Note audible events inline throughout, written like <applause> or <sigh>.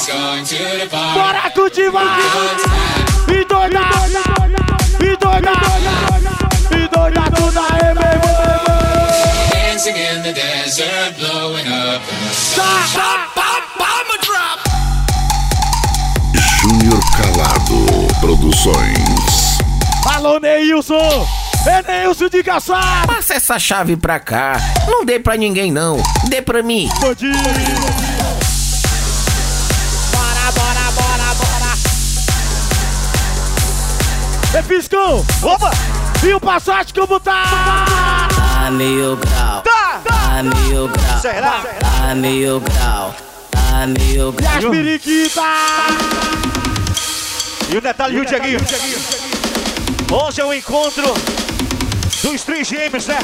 Bora cultivar! E doida! E doida! E doida meu irmão! Dancing in the desert, blowing up Júnior Calado Produções. Alô, Neilson! É Neilson de caçar! Passa essa chave pra cá. Não dê pra ninguém, não. Dê pra mim. Bandido! Bora, bora, bora, bora! É Fiscão! Opa! E o Passat como tá? A mil grau, Tá! a mil grau, Será? a mil grau, a mil E grau. as periquitas! E o detalhe, viu, Dieguinho? Hoje é o encontro dos três gêmeos, né?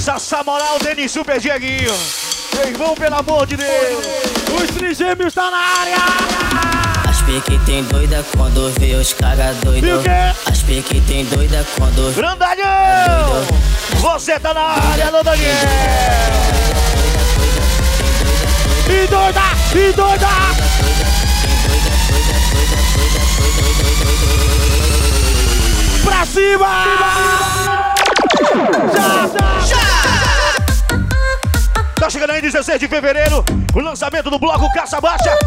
Sassá Moral, Denis Super Dieguinho. Meu irmão, pelo amor de Deus. Os trigêmeos tá na área! As pique tem doida quando vê os caras doido. As pique tem doida quando vê Grandalhão! Você tá na área, Daniel! E doida! E doida! Pra cima! Tá chegando aí 16 de fevereiro, o lançamento do bloco Caça Baixa.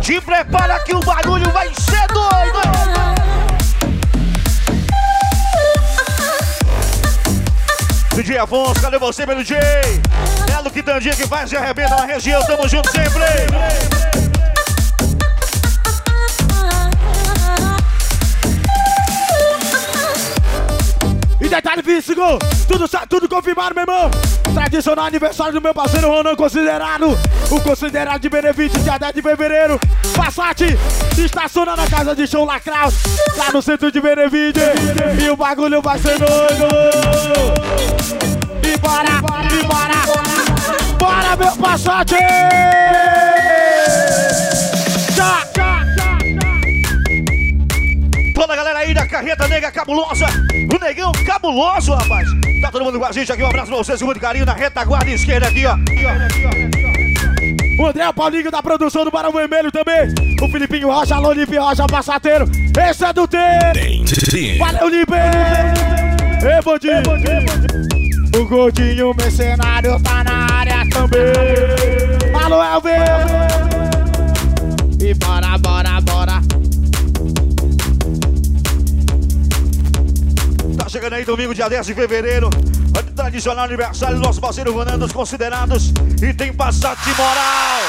Te prepara que o bagulho vai ser doido! DJ Afonso, cadê você, meu DJ? Belo Quitandinha que faz e arrebenta na região, tamo junto sempre! E detalhe físico, tudo, tudo confirmado, meu irmão. Tradicional aniversário do meu parceiro Ronan Considerado. O considerado de benefício, dia 10 de fevereiro. Passat, estaciona na casa de show Lacraus, lá no centro de Benevide. E o bagulho vai ser doido. E bora, e bora, bora, meu Passat! Já. Aí da Carreta Negra Cabulosa, o Negão Cabuloso, rapaz. Tá todo mundo com a gente aqui, um abraço pra vocês com muito carinho na retaguarda esquerda aqui, ó. O André Paulinho da produção do Barão Vermelho também. O Filipinho Rocha, alô, Lipe Rocha, passateiro. Esse é do T. Valeu, Lipe. Ei, bandido. O Gordinho Mercenário tá na área também. Alô, Elvis. E bora, Tá chegando aí domingo, dia 10 de fevereiro. Tradicional aniversário do nosso parceiro Ronan dos Considerados. E tem Passat Moral.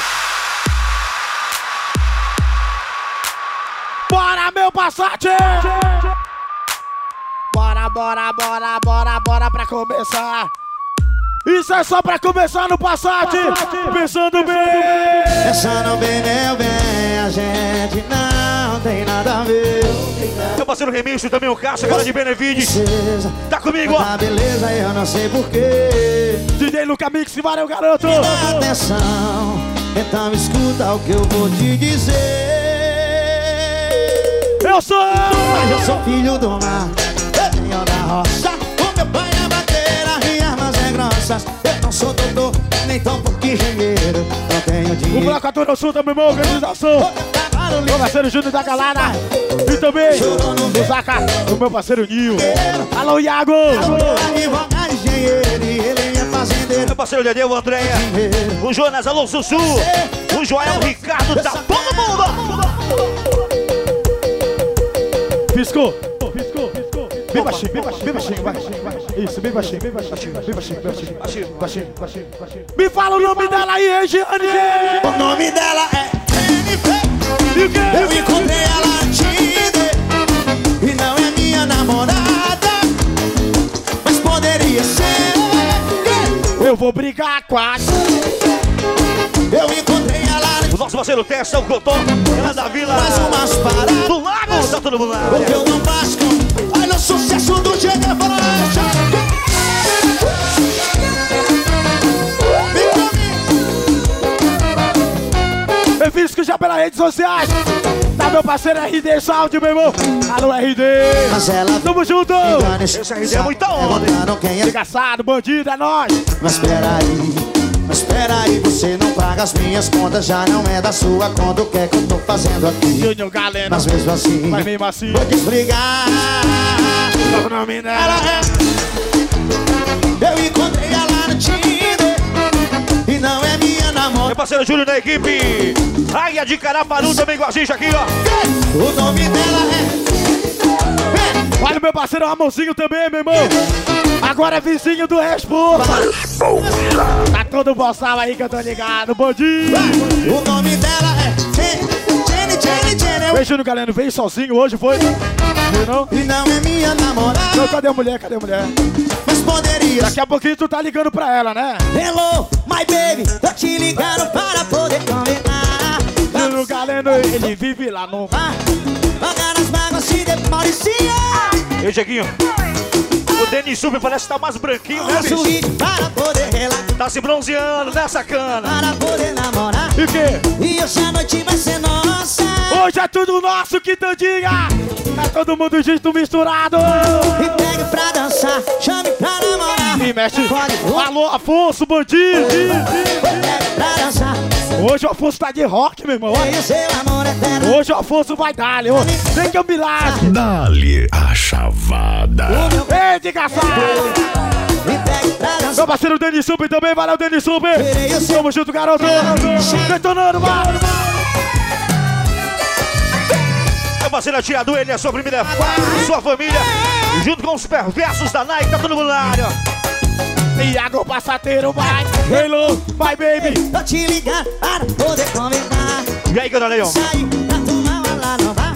Bora, meu Passat. Bora, bora, bora, bora, bora pra começar. Isso é só pra começar no Passat. Pensando bem. Pensando bem, meu bem, a gente não tem nada a ver. Parceiro Remixo também, o Caixa, galera de Benevide. Princesa, Tá comigo, ó. tá beleza, eu não sei porquê. DJ Luca Mix, valeu, garoto. Dá atenção, então escuta o que eu vou te dizer. Eu sou. Mas eu sou filho do mar, eu venho da roça. O meu pai é bateira e armas é grossas. Eu não sou doutor, nem tão engenheiro. Não tenho O dinheiro. Bloco Ator Sul também, meu organização. Meu parceiro Júnior da Galada. E também o Zaca, o meu parceiro Nil. Alô, Iago. Meu parceiro Dedê, o Andréia. O Jonas, alô, Sussu. O Joel, o Ricardo, tá todo mundo. Piscou. Piscou, piscou. Bem baixinho, bem baixinho, bem baixinho, vai. Isso, bem baixinho, bem baixinho, bem baixinho, bem baixinho, baixinho, baixinho, baixinho. Me fala o nome dela aí, Regiane. O nome dela é Jennifer. Eu encontrei ela Tinder E não é minha namorada Mas poderia ser Eu vou brigar com a... Eu encontrei ela O no nosso parceiro Tessa, o Cotó, ela da Vila Faz umas paradas do Lago. Tá todo mundo lá. O que eu não faço com sucesso do Vem pra mim Eu fiz que já pelas redes sociais. Tá meu parceiro RD Saúde, meu irmão. Alô, RD. Mas ela Tamo junto. Esse RD é muita onda, hein? Perguntaram quem é Desgraçado, bandido, é nóis. Mas peraí Mas Espera aí, você não paga as minhas contas, já não é da sua conta. O que é que eu tô fazendo aqui? Júnior Galeno. Mas mesmo assim, Mas mesmo assim, vou desligar. O nome dela? Ela é. Eu encontrei ela no Tinder e não é minha Meu namorada. parceiro Júlio da equipe. Raia de Caraparu também com a gente aqui, ó. O nome dela é. Olha o meu parceiro Ramonzinho também, meu irmão. Agora é vizinho do Responsa. Tá todo boçal aí que eu tô ligado, bandinho. é. O nome dela é. Jenny, Jenny, Jenny. Vem, Júnior Galeno, veio sozinho hoje, foi? Viu não? E não é minha namorada. Cadê a mulher? Cadê a mulher? Mas poderia Daqui a pouquinho tu tá ligando pra ela, né? Hello, my baby, tô te ligando para poder combinar. Júnior Galeno, ele vive lá no... Ah, Pagar as mágoas se demolicia. Ei, Dieguinho. O Denis Sub parece que tá mais branquinho, né, bicho? para poder relaxar, Tá se bronzeando, né, sacana? para poder namorar. E o quê? E hoje a noite vai ser nossa. Hoje é tudo nosso, quitandinha! Tá todo mundo junto misturado! Me pegue pra dançar, chame pra namorar. E mexe. Pode, me Alô, Afonso, bandido! pra dançar. Hoje o Afonso tá de rock, meu irmão. Eterno. Hoje o Afonso vai dar, Leo. Vem que eu me lasque. Dá-lhe a chavada. Ei, me pra dançar. Meu parceiro Denis Sub também, valeu, Denis seu Tamo junto, garoto! Detonando, vai! Meu parceiro Tia Du, ele é sua primeira sua família. Junto com os perversos da Nike, tá todo mundo na área. Iago Passateiro, vai! Hello, vai, baby! Tô te ligando para poder combinar. E aí, Canaleão? Sair pra tomar uma lá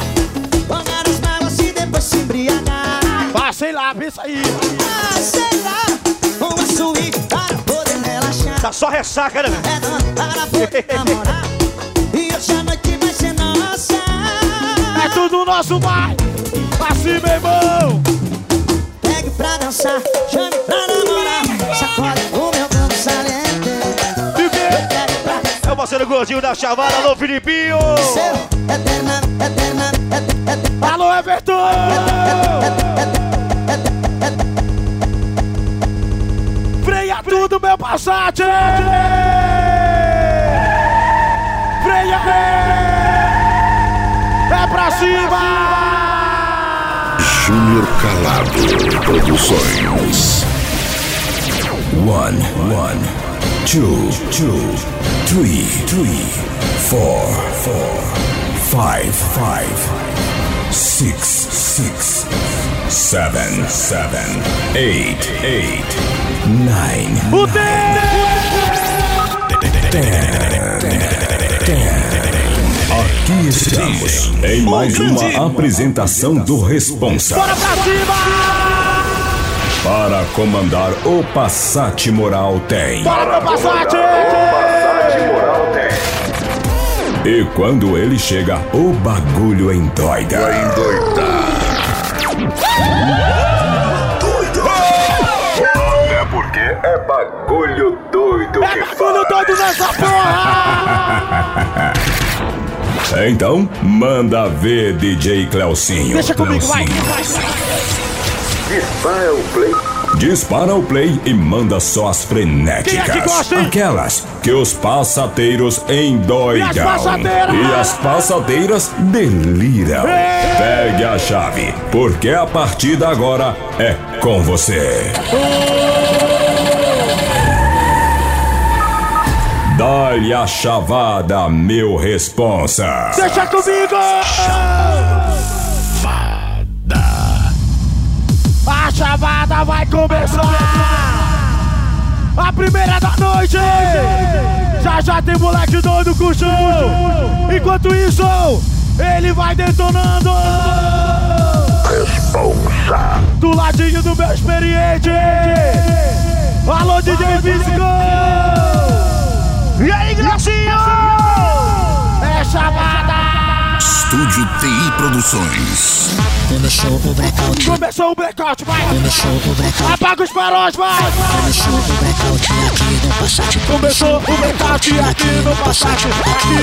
e depois se embriagar. Ah, sei lá, pensa aí! Ah, sei lá, uma suíte para poder relaxar. Tá só ressaca, né? É para poder <laughs> namorar. E hoje a noite. É tudo nosso, vai! Pra cima, irmão! Pegue pra dançar, chame pra namorar. Sacode o meu saliente. E o Meu parceiro gordinho da chavada, alô, Filipinho. seu eterna, eterna, eterna, eterna. Alô, Everton! Freia tudo, meu Passat! Freia! É cima! Júnior Calado Produções. One, one, two, two, three, three, four, four, five, five, six, six, seven, seven, eight, eight, nine, O Aqui estamos em mais uma apresentação do Responsa Bora pra cima! para comandar o Passat Moral tem. Bora, meu Passat! E quando ele chega, o bagulho endoida. É porque é bagulho doido É bagulho doido nessa porra! Então, manda ver DJ Cleucinho. Deixa comigo, vai! Cleucinho. Dispara o play e manda só as frenéticas. Quem é que gosta, hein? Aquelas que os passateiros endoidam. E as passadeiras? E as passadeiras deliram. Ei! Pegue a chave, porque a partida agora é com você. Dá-lhe a chavada, meu responsa. Deixa comigo! A chavada vai começar! A primeira da noite! Já já tem moleque doido com o show! Enquanto isso, ele vai detonando! Responsa! Do ladinho do meu experiente! Alô, DJ Físico! E aí, Gracinho? É chamada! Estúdio TI Produções. Começou o blackout, Começou o blackout, vai! começou o blackout, Apaga os faróis, vai! começou o blackout Passat. Começou o blackout aqui no Passat, aqui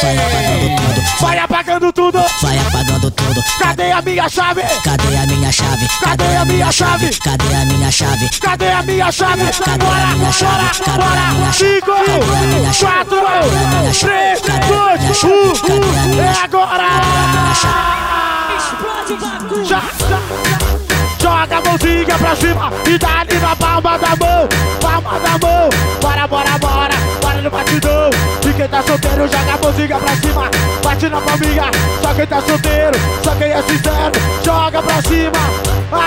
Foi apagando Vai apagando tudo, vai apagando tudo. Vai apagando tudo. Cadê a minha chave? Cadê a minha chave? Cadê a minha chave? Cadê a minha chave? Cadê a minha chave? Cadê a minha chave? Cadê a minha chave? Cadê a minha chave? quatro, Cadê a minha chave? três, Cadê a minha dois, chave? um, Cadê a minha é chave? agora! Já, já. Joga a mãozinha pra cima e dá ali na palma da mão, palma da mão. Bora, bora, bora, bora no batidão. E quem tá solteiro, joga a mãozinha pra cima, bate na palminha. Só quem tá solteiro, só quem é sincero, joga pra cima,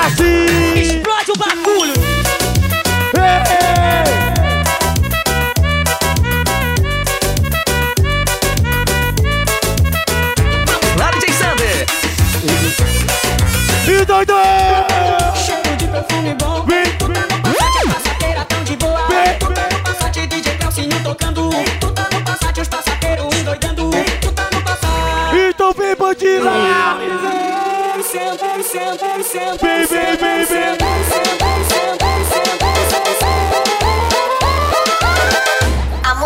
assim. Explode o bagulho! Ei! Sander! E doido! Tocando. Tu tá no Passat, os passateiros endoidando Tu tá no Passat então vem bandida! Vem, vem, vem, vem!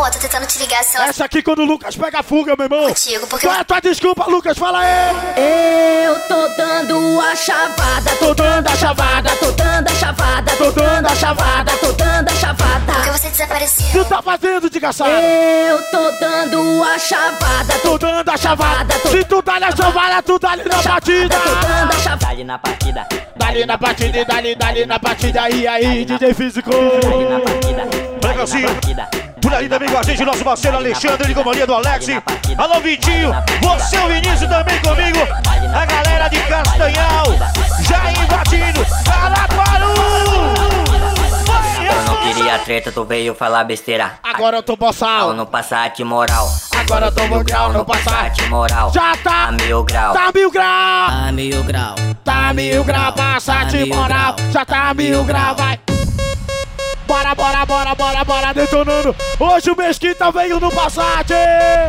Amor, tô tentando te ligar só Essa aqui quando o Lucas pega a fuga, meu irmão. contigo, porque Qual é a tua desculpa, Lucas? Fala aí! Eu tô dando a chavada Tô dando a chavada, Tô dando a chavada tô dando a chavada. Tô dando a porque chavada você desapareceu. Tu tá fazendo de caçada? Eu tô dando a chavada Tô dando a chavada. Se tu dá na chavada, tu dá ali na batida. Tô dando a chavada Dali na partida, Dali na batida, e dali, dali na batida. E aí, DJ Físico? dali na partida. Legalzinho. partida. Por ali também com a gente, nosso parceiro Alexandre, de companhia do Alex. Alô, Vitinho. Você, o Vinícius, também comigo. A galera de Castanhal. Já invadindo. Caraguaru. Eu não queria treta, tu veio falar besteira. Agora eu tô boçal. no Passat moral. Agora eu tô mil grau no Passat. moral. Já tá. A mil grau. Tá mil grau. Tá mil grau. Tá mil grau, Passat mil moral. Já tá mil grau, vai. Bora, bora, bora, bora, bora, detonando. Hoje o Mesquita veio no Passat.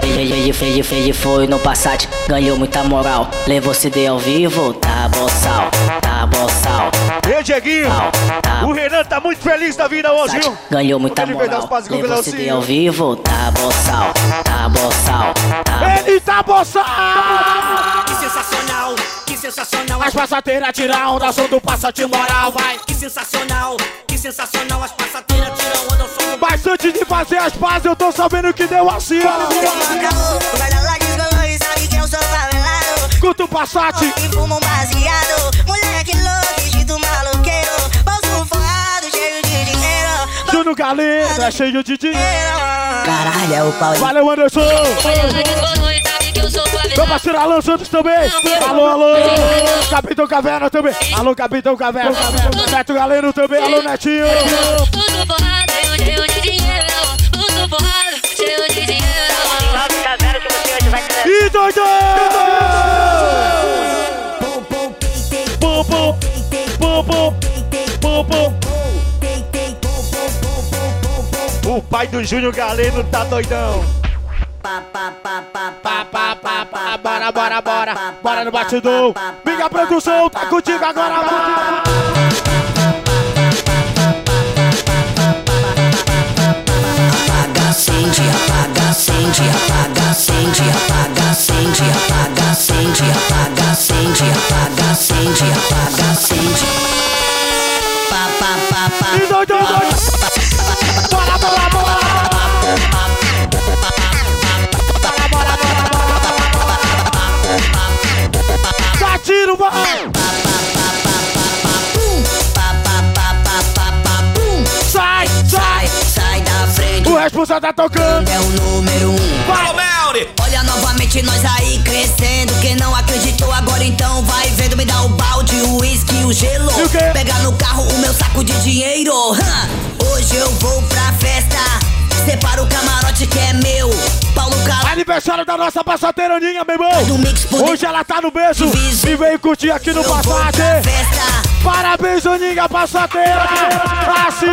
Fez, fez, fez, foi no Passat, ganhou muita moral. Levou CD ao vivo, tá boçal, tá boçal. Ei, Dieguinho. Tá O Renan tá muito feliz da vida hoje, viu? Ganhou muita Ele moral. Levou CD ao vivo, tá boçal, tá boçal, tá Ele tá boçal. Que sensacional, sensacional As passateiras tiram onda, som do Passat moral, vai. Que sensacional, que sensacional As passateiras tiram onda, eu sou Mas antes de fazer as pazes, eu tô sabendo que deu assim, ó. O guarda-lá descolou e sabe que eu sou favelado. Escuta o Passat. E fumo um baseado. Moleque louco, jeito maloqueiro. Bolso forrado, cheio de dinheiro. Júnior Galeno é cheio de dinheiro. Caralho, é o pau. Valeu, Anderson. Meu parceiro Alan Santos também. Alô, alô. Capitão Caverna também. Alô, Capitão Caverna. Neto Galeno também. Alô, Netinho. Tudo porrada, cheio de dinheiro. Tudo porrada, cheio de dinheiro. E doido! Pum, pum. Pum, pum. Pum, pum. O pai do Júnior Galeno tá doidão. Bora, bora, bora. Bora no batidão. Minha produção tá contigo agora. Apaga, acende, apaga, acende, apaga, acende, apaga, acende, apaga, acende, apaga, acende, apaga, acende, apaga, acende. E doido, doido. Bora, bora, bora. Bora, Vai. Sai, sai. Sai, sai da frente. O responsável tá tocando. É o número um. Vai. Olha novamente nós aí crescendo. Quem não acreditou agora então vai vendo. Me dá o balde, o uísque, o gelo. E o quê? Pega no carro o meu saco de dinheiro. Hoje eu vou pra festa. Separa o camarote que é meu. Paulo. Aniversário da nossa passateira Aninha, meu irmão. Hoje ela tá no berço e veio curtir aqui no Eu vou pra Passat. festa. Parabéns, Aninha Passateira. Assim.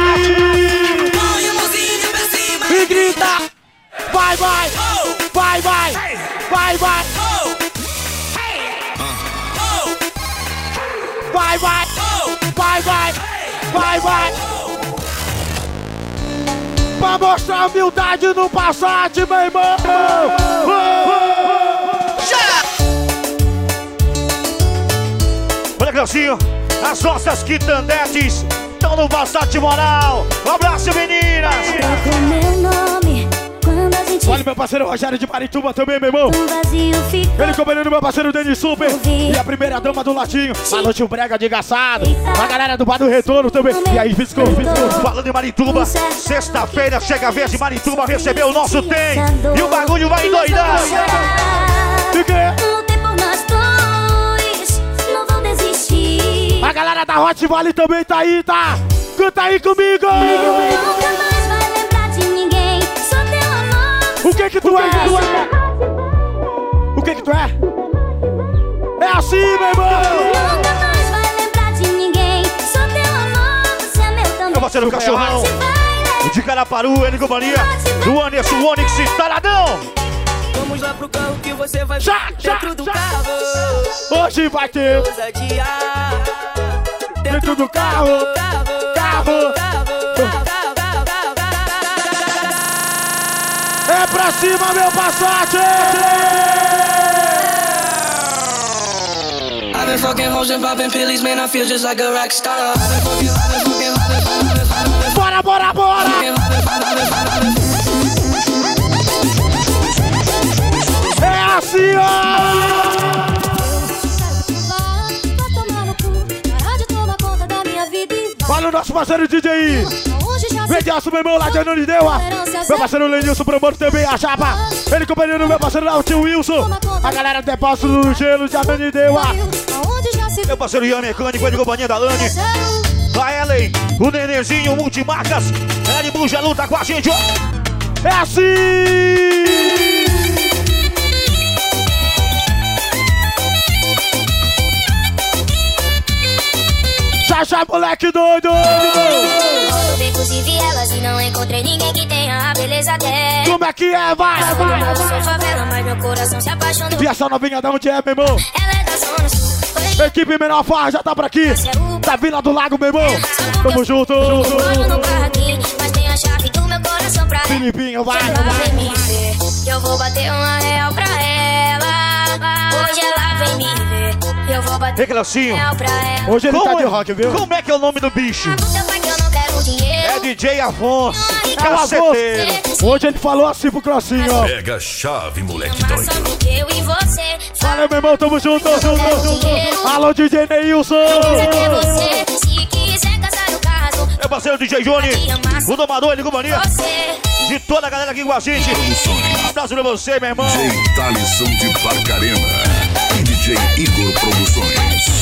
Põe a mãozinha pra cima. E grita. Vai, vai. Vai, vai. Vai, vai. Vai, vai. Vai, vai. Vai, vai. Pra mostrar a humildade no Passat, meu irmão. Olha, Cleucinho, as nossas quitandetes estão no Passat Moral. Um abraço, meninas. Troca o Olha meu parceiro Rogério de Marituba também, meu irmão. fica. Ele companheiro do meu parceiro Denis Super e a primeira dama do Latinho. A noite o brega de gaçado. A galera do Bar do Retorno também. E aí, Fisco, Fisco. Falando em Marituba, sexta-feira chega a vez de Marituba receber o nosso tem. E o bagulho vai vou desistir. A galera da Hot Valley também tá aí, tá? Canta aí comigo! O que que tu é? O que que tu é? É assim, meu irmão! Nunca mais vai lembrar de ninguém, só teu amor. Você é meu também. Meu parceiro Cachorrão. Né? De Caraparu, ele companhia. Do Anderson Onix, taradão. Vamos lá pro carro que você vai Já, já, dentro do já. carro. Hoje vai ter Ousadia. dentro do carro, carro. É pra cima, meu Passat! I've been fucking hoes and popping pillies, man. I feel just like a rock star. Bora, bora, bora! É assim, ó! E. Olha o nosso parceiro DJ! Vem de aço, meu irmão, lá de Anoni deu, ó. Meu parceiro Lenilson Promoto também, a chapa. Ele companheiro meu parceiro tio Wilson. A galera do depósito do gelo de se Meu parceiro Ian Mecânico, ele companhia da Lani. A Ellen, o Nenenzinho, multimarcas. De Bruja luta com a gente, ó. É assim! Já, já, moleque doido! E não encontrei ninguém que tenha a beleza dela. Como é que é, vai, Eu vai! sou favela, mas meu coração se apaixonou. E essa novinha da onde é, meu irmão? Ela é da zona sul. Equipe Menor Farra já tá por aqui. Da Vila do Lago, meu irmão. Tamo junto. Moro no parquinho, mas tem a chave do meu coração pra ela. Filipinho, vai, Ela vai. vem me ver, eu vou bater uma real pra ela. Hoje ela vem me ver, eu vou bater Ei, Cleucinho. uma real pra ela. Hoje ele tá Como de é- rock, viu? Como é que é o nome do bicho? DJ Afonso. É o. Caceteiro. Hoje ele falou assim pro Crossinho, ó. Pega a chave, moleque doido. eu. Valeu, meu irmão, tamo junto. Alô, DJ Neilson. Caso, Meu parceiro DJ Johnny. O domador, ele companhia. você. De toda a galera aqui com a gente. Um abraço pra você, meu irmão. DJ Thalisson de Barcarena. E DJ Igor Produções.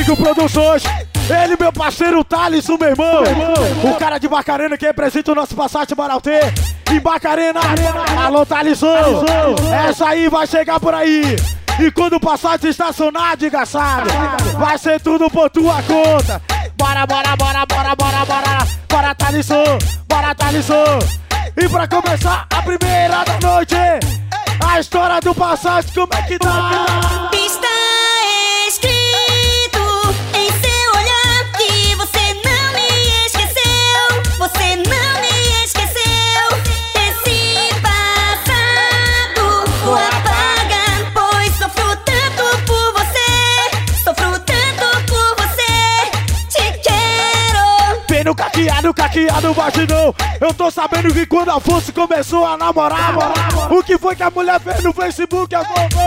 Igor Produções. Ele, meu parceiro Thalisson, meu irmão. O cara de Barcarena que representa o nosso Passat Maraltê. Em Barcarena. Alô, Thalisson. Essa aí vai chegar por aí. E quando o Passat estacionar, desgraçado, vai ser tudo por tua conta. Bora, bora, bora, bora, bora, bora. Bora, Thalisson. Bora, Thalisson. E pra começar a primeira da noite, a história do Passat, como é que tá? Está no caqueado, caqueado batidão. Eu tô sabendo que quando Afonso começou a namorar, o que foi que a mulher fez no Facebook, Afonso?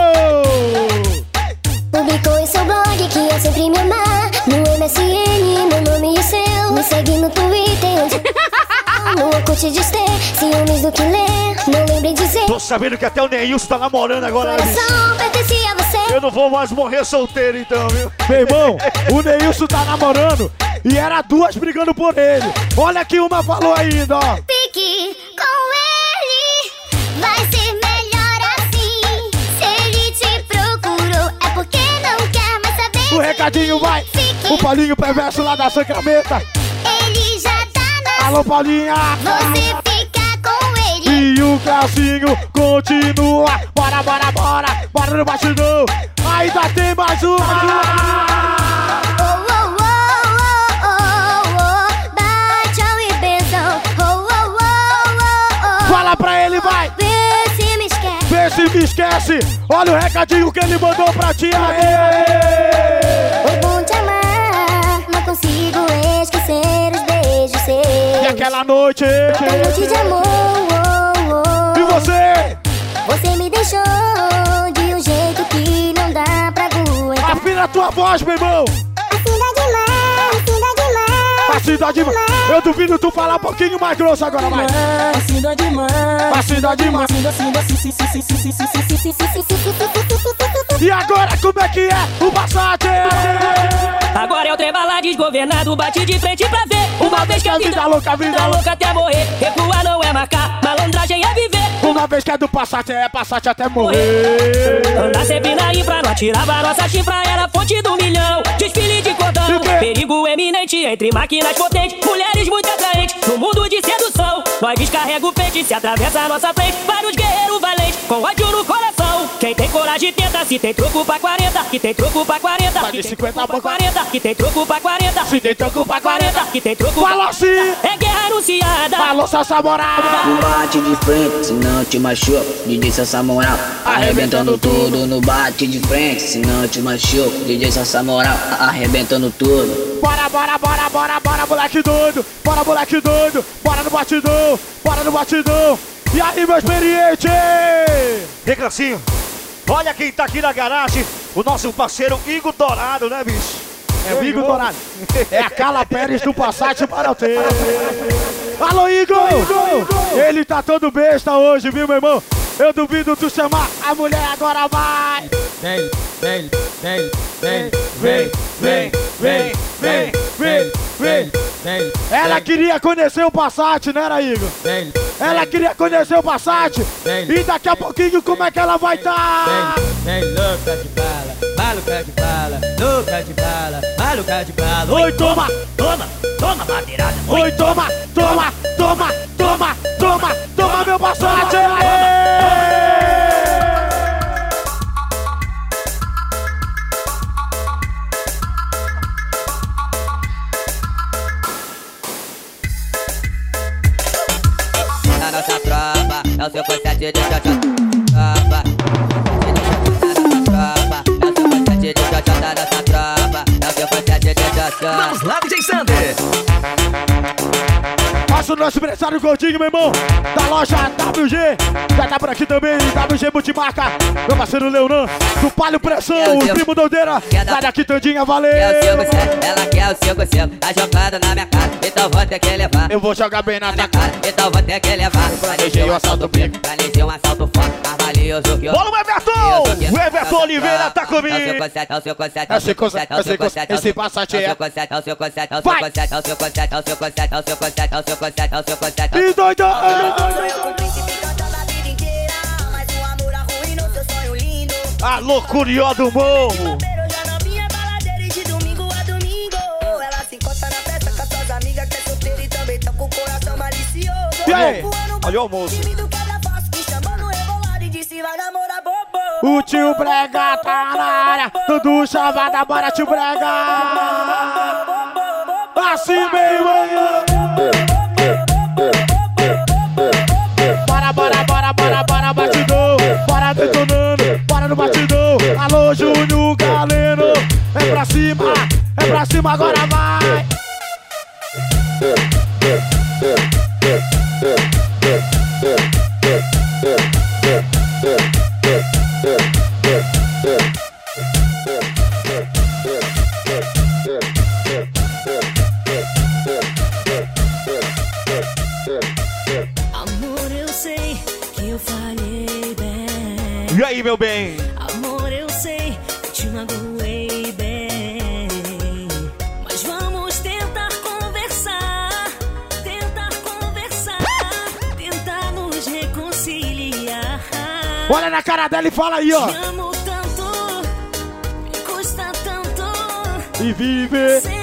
Publicou em seu blog que ia sempre me amar. No MSN, meu nome e o seu. Me segue no Twitter, onde no Orkut diz ter ciúmes do que ler. Não lembre de dizer. Tô sabendo que até o Neilson tá namorando agora. Coração pertencia a você. Eu não vou mais morrer solteiro então, viu? Meu irmão, o Neilson tá namorando e era duas brigando por ele. Olha que uma falou ainda, ó. Fique com ele. Vai ser melhor assim. Se ele te procurou, é porque não quer mais saber. O recadinho vai. O Paulinho perverso lá da Sacramenta. Ele já tá na. Alô, Paulinha. Você fica com ele. E o Classinho continua. Bora, bora, bora. Bora no batidão. Ainda tem mais uma. Esquece. Olha o recadinho que ele mandou pra ti aí. Foi bom te amar, não consigo esquecer os beijos seus. E aquela noite. Aquela noite de amor. oh, oh. E você? Você me deixou de um jeito que não dá pra aguentar. Afina a tua voz, meu irmão cidade má. Eu duvido tu falar um pouquinho mais grosso agora, vai. A cidade má. A cidade má. E agora como é que é o Passat? Agora é o trembala desgovernado, bate de frente pra ver. Uma, Uma vez que é vida, vida louca, vida, tá louca até morrer. Recuar não é marcar, malandragem é viver. Uma vez que é do Passat, é Passat até morrer. Andar sempre na infra, não atirava nossa chifra, era fonte do milhão. Desfile de cordão, perigo eminente entre máquinas potentes, mulheres muito atraentes. No mundo de sedução, nós descarrega o pente, se atravessa a nossa frente. Vários guerreiros valentes, com ódio no coração. Quem tem coragem tenta, se tem troco pra 40, que tem troco pra 40, Vai que tem 50 troco pra pra 40, que tem troco pra 40, Se tem troco pra 40, que tem troco Falou assim. É guerra anunciada. Falou Salsa Moral. Não bate de frente, senão te machuca. DJ Sassa Moral, arrebentando tudo. No bate de frente, senão te machuca. DJ Sassa Moral, arrebentando tudo. Bora, bora, bora, bora, bora, moleque doido. Bora, moleque doido. Bora no batidão. Bora no batidão. E aí, meu experiente? Reclancinho, olha quem tá aqui na garagem, o nosso parceiro Igor Dourado, né, bicho? É o Igor Dourado. É a Carla Pérez do Passat Maratê. <laughs> Alô, Igor! Ele tá todo besta hoje, viu, meu irmão? Eu duvido tu chamar a mulher agora vai! Vem, vem, vem, vem, Vem, vem, vem, vem, vem, vem. vem. Ela queria conhecer o Passat, né, era, Igor? Vem, Ela queria conhecer o Passat. Vem. E daqui a pouquinho, como é que ela vai tá? vem, vem, louca de bala, maluca de bala, louca de bala, maluca de bala. Oi, toma! Toma, toma, madeirada. Oi, toma, toma, toma, toma, toma, toma meu Passat! Seu conceito de xoxota. Tropa, tropa, é o seu conceito de xoxota. Nossa tropa, é o seu conceito de xoxota. Vamos lá, DJ Sander abraço do nosso empresário Gordinho, meu irmão. Da loja WG. Já tá por aqui também, WG Multimarca. Meu parceiro Leonan, do Palio Pressão, o primo Doideira. Sai daqui, Tandinha, valeu. Ela quer o 5 5 tá jogada na minha cara, então vou ter que levar. Eu vou jogar bem na, na minha cara, cara, então vou ter que levar. Planejei um assalto pico, planejei um assalto forte, mas que. Bola o Everton! O Everton Oliveira tá comigo! É o 5 7 é o 5 7 é o 5 7 esse Passat é... Vai! É o 5 7 é o 5 7 é o 5 7 é o 5 7 e doido! Alô, Curió do Morro! E aí? Olha o almoço. O tio Brega tá na área, Dudu Chavada, bora tio Brega! Assim mesmo! Bora, bora, bora, bora, bora, batidão! Bora detonando, bora no batidão! Alô, Júnior Galeno! É pra cima, é pra cima, agora vai! Sei que eu falhei bem. E aí, meu bem? Amor, eu sei que te magoei bem. Mas vamos tentar conversar. Tentar conversar. Tentar nos reconciliar. Olha na cara dela e fala aí, ó! Te amo tanto. Me custa tanto. E vive!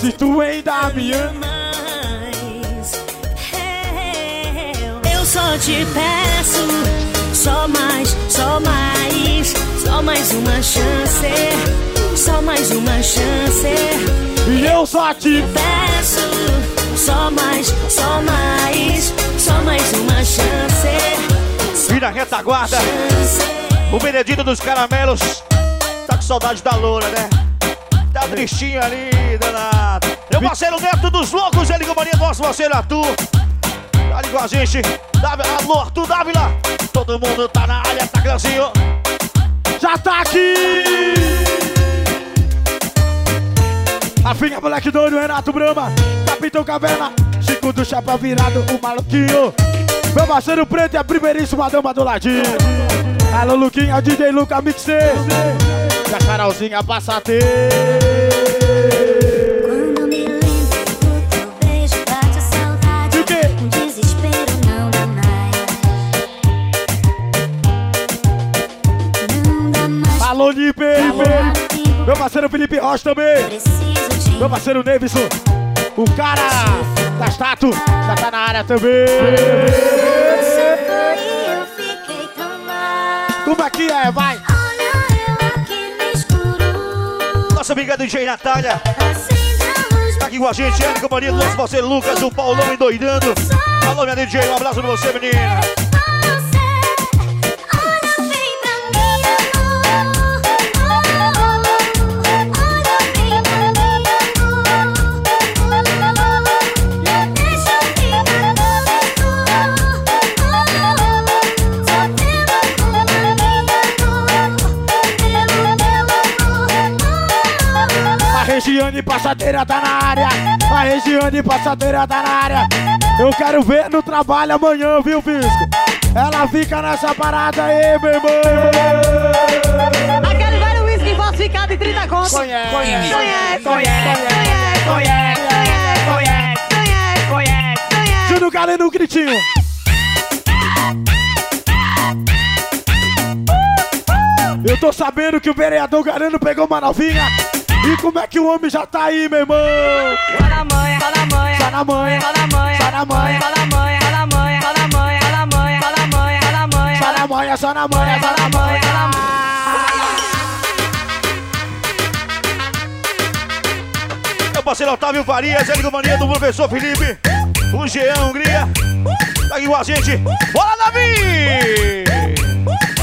Se tu ainda me ama. Eu só te peço, só mais, só mais, só mais uma chance. Só mais uma chance. E eu só te peço. Só mais, só mais, só mais uma chance. Vira retaguarda. O Benedito dos Caramelos. Tá com saudade da loura, né? Tá tristinho ali, danado. Meu parceiro Neto dos Loucos, ele companhia nosso parceiro Arthur. Tá ali com a gente. Davi- Alô, Arthur Dávila. Todo mundo tá na área, tá grandinho. Já tá aqui! Rafinha, moleque doido, Renato Brama, Capitão Caverna, Chico do Chapéu Virado, o maluquinho. Meu parceiro preto é a primeiríssima dama do ladinho. Alô, Luquinha, DJ Luca Mixer. E a Carolzinha passa Alô, Lipe, Meu parceiro Felipe Rocha também. Meu parceiro Nevisson. O cara da Status já tá na área também. E. Como é que é? Vai! Nossa amiga DJ Natália. Tá aqui com a gente, ele companhia do nosso parceiro Lucas, o Paulão endoidando. Alô, minha DJ, um abraço pra você, menina. Passadeira tá na área. A Regiane Passadeira tá na área. Eu quero ver no trabalho amanhã, viu, Fisco? Ela fica nessa parada aí, meu irmão. Aquele velho whisky falsificado em 30 contos. Conhece. Conhece. Conhece. Conhece. Conhece. Conhece. Conhece. Conhece. Júnior Galeno, um gritinho. Eu tô sabendo que o vereador Galeno pegou uma novinha. E como é que o homem já tá aí, meu irmão? Só na manha, só na manha. Só na manha. Só na manha. Só na manha. Só na manha. Só na manha. Só na manha. Só na manha. Só na manha. Só na manha. Só na manha, só na manha, só na manha. Meu parceiro Otávio Farias, ele companhia do professor Felipe. O Jean Hungria. Tá aqui com a gente. Bora, Davi!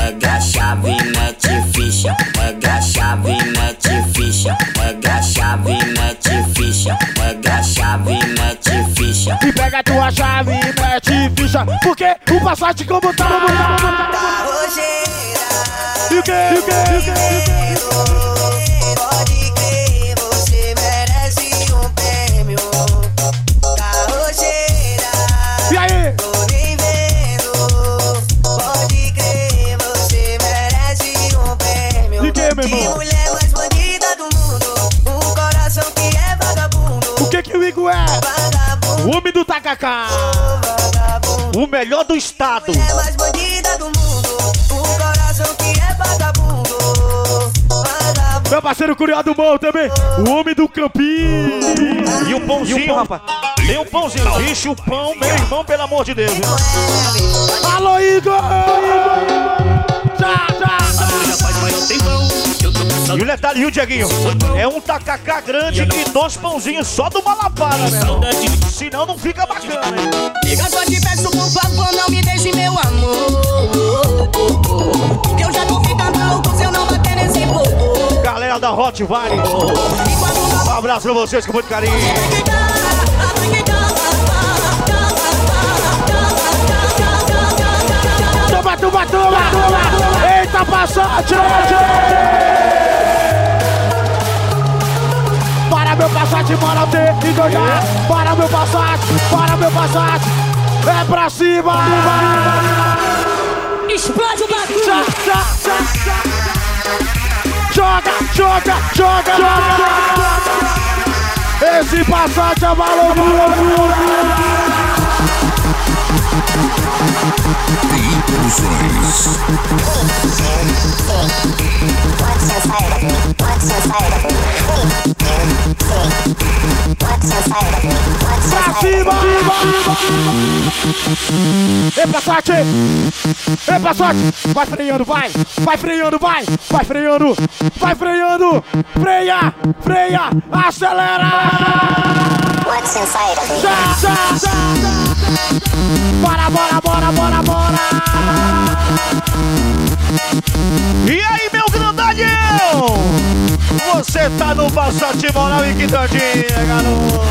Pega a chave, mete ficha. Pega a chave, mete ficha. Pega a chave, mete ficha. Pega a chave, mete ficha. E pega a tua chave e mete ficha. Porque o Passat como tá, como tá, como tá. E o que, e o que, e o que, e o que? O homem do tacacá. O melhor do estado. É mais bandida do mundo, coração que vagabundo. Vagabundo. Meu parceiro Curió do Morro também. O homem do campinho. E o pãozinho, rapaz. Tem um pãozinho. Vixe, o pão, meu irmão, pelo amor de Deus. Alô, Igor! Já, já! E o detalhe, viu, Dieguinho? É um tacacá grande e dois pãozinhos só do Malapara, irmão. Senão não fica bacana, hein? Só te peço, por favor, não me deixe, meu amor. Que eu já tô ficando louco se eu não bater nesse povo. Galera da Hot Vale. Um abraço pra vocês com muito carinho. Tuba, tuba. Eita, passou, tirou. Para meu passate, mano, tem que ganhar. Para meu passate, para meu passate. É pra cima. Explode o bagulho, Joga, joga, joga, joga. Esse passate é maluco. Epa, sorte! Epa, sorte! Vai freando, vai! Vai freando, vai! Vai freando! Vai freando! Freia! Freia! Acelera! What's inside of me? Bora, bora, bora, bora, bora! E aí? Você tá no Passat Moral e Quitandinha, garoto.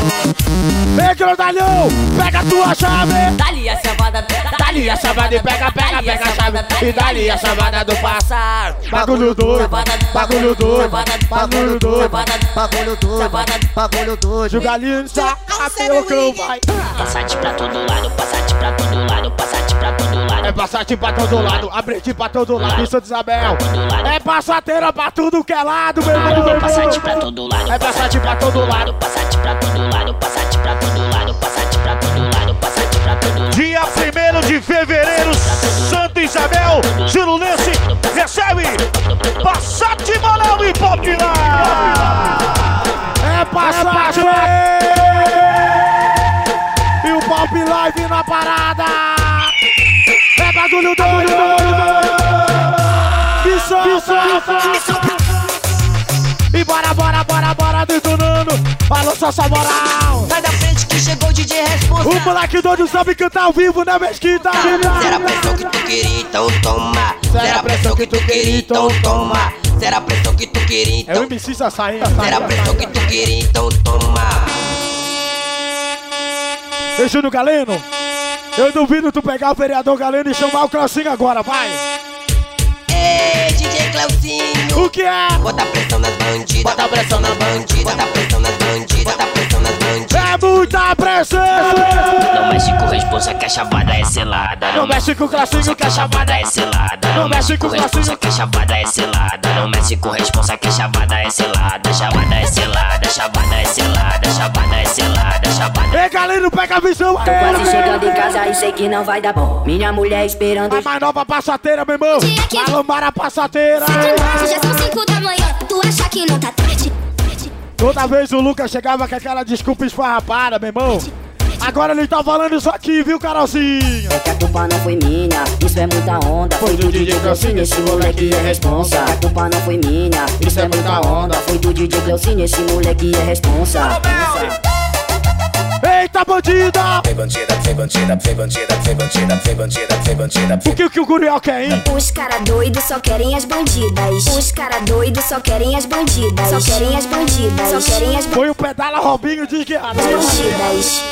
Vem, grandalhão! Pega a tua chave! Dali a chavada, Dali a chavada e pega, pega, pega a chave! E dali a chavada do passar! Bagulho doido! Bagulho doido! Bagulho doido! Bagulho doido, bagulho doido. Jogalinho está até o cão vai! Passate pra todo lado, passate pra todo lado, passate pra todo lado. É Passat pra todo lado, abrete pra todo lado, em Santa Isabel. É passateira pra tudo que é lado, meu irmão. Passate pra todo lado, É Passat pra todo lado. passate pra todo lado, passate pra todo lado, passate pra todo lado, passate pra todo lado. Dia 1 de fevereiro, Santa Isabel, Jurunense, recebe Passat Moral e Popular. É Passat! E o Pop Live na parada! É bagulho doido! Missão, missão, E bora, bora, bora, bora, detonando! Alô, só sua moral! Sai da frente que chegou o DJ responsa. O moleque doido sabe cantar ao vivo, né, Mesquita? Será a pressão que tu queria, então toma. Será a pressão que tu queria, então toma. Será a pressão que tu queria, É o então MC Sassai, Será a pressão que tu queria, então toma. Ei, Júnior Galeno, eu duvido tu pegar o vereador Galeno e chamar o Crossinho agora, vai! Ei, DJ Cleuzinho. O que é? Bota pressão nas bandidas. Bota pressão nas bandidas. Bota pressão nas bandidas. Bota pressão nas bandidas. É muita pressão! Não mexe com responsa que a chavada é selada. Não mexe com o Crossinho que a chavada é selada. Não mexe com o responsa que a chavada é selada. Não mexe com responsa que a chavada é selada. Chavada é selada, chavada é selada, chavada é selada, chavada. Ei, Galeno, pega a visão! Tô quase chegando em casa e sei que não vai dar bom. Minha mulher esperando. A mais nova passateira, meu irmão! A lambara passateira! Sacanagem, já são cinco da manhã. Tu acha que não tá tarde? Toda vez o Lucas chegava com aquela desculpa esfarrapada, meu irmão. Agora ele tá falando isso aqui, viu, Carolzinha? É que a culpa não foi minha, isso é muita onda. Foi do DJ Cleucinho, esse moleque é responsa. A culpa não foi minha, isso é muita onda. Foi do DJ Cleucinho, esse moleque é responsa. Eita, bandida! Foi bandida, foi bandida, foi bandida, foi bandida, foi bandida, foi bandida. O que, que o Guriel quer, hein? Os cara doidos só querem as bandidas. Os cara doidos só querem as bandidas. Só querem as bandidas. Só querem as Foi o pedala Robinho de que bandidas.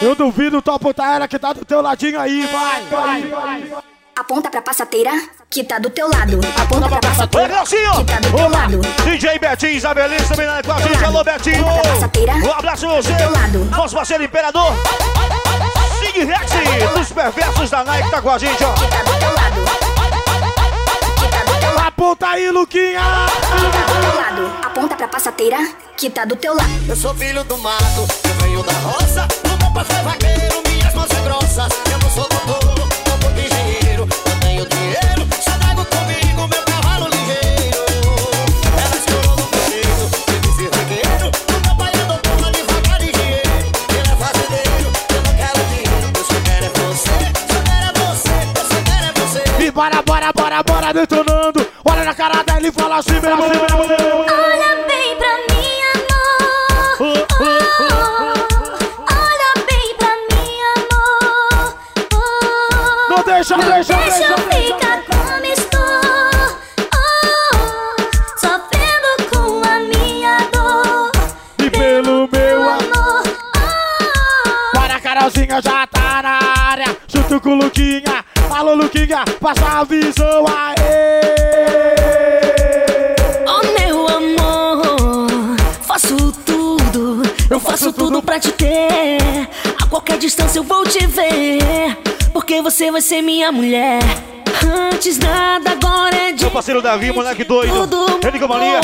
Eu duvido o Topo Taera que tá do teu ladinho aí, vai, vai, vai. Aponta pra passateira que tá do teu lado. Aponta pra Oi, passateira Glaucinho! que tá do teu lado. DJ Betinho, Isabelista também com a gente. Alô, Betinho! Um abraço pra você! Nosso parceiro Imperador! Sig Rex, dos perversos da Nike, tá com a gente, ó! Aponta aí, Luquinha! Tá do teu lado. Aponta pra passateira que tá do teu lado. Eu sou filho do mato, eu venho da roça. No meu pai foi vaqueiro, minhas mãos são grossas. Eu não sou doutor, bora, bora, bora, bora, detonando! Olha na cara dela e fala assim, meu irmão! Olha bem pra mim, amor. Oh, olha bem pra mim, amor. Oh, Não deixa, não deixa, deixa eu deixa, ficar como estou. Oh, sofrendo com a minha dor. E pelo meu amor. Para a Carolzinha já tá na área, junto com o Luquinha. Luquinha, passa a visão aí. Oh meu amor, faço tudo, eu faço tudo pra te ter. A qualquer distância eu vou te ver, porque você vai ser minha mulher. Antes nada, agora é de Meu parceiro Davi, moleque doido! Ele com mania,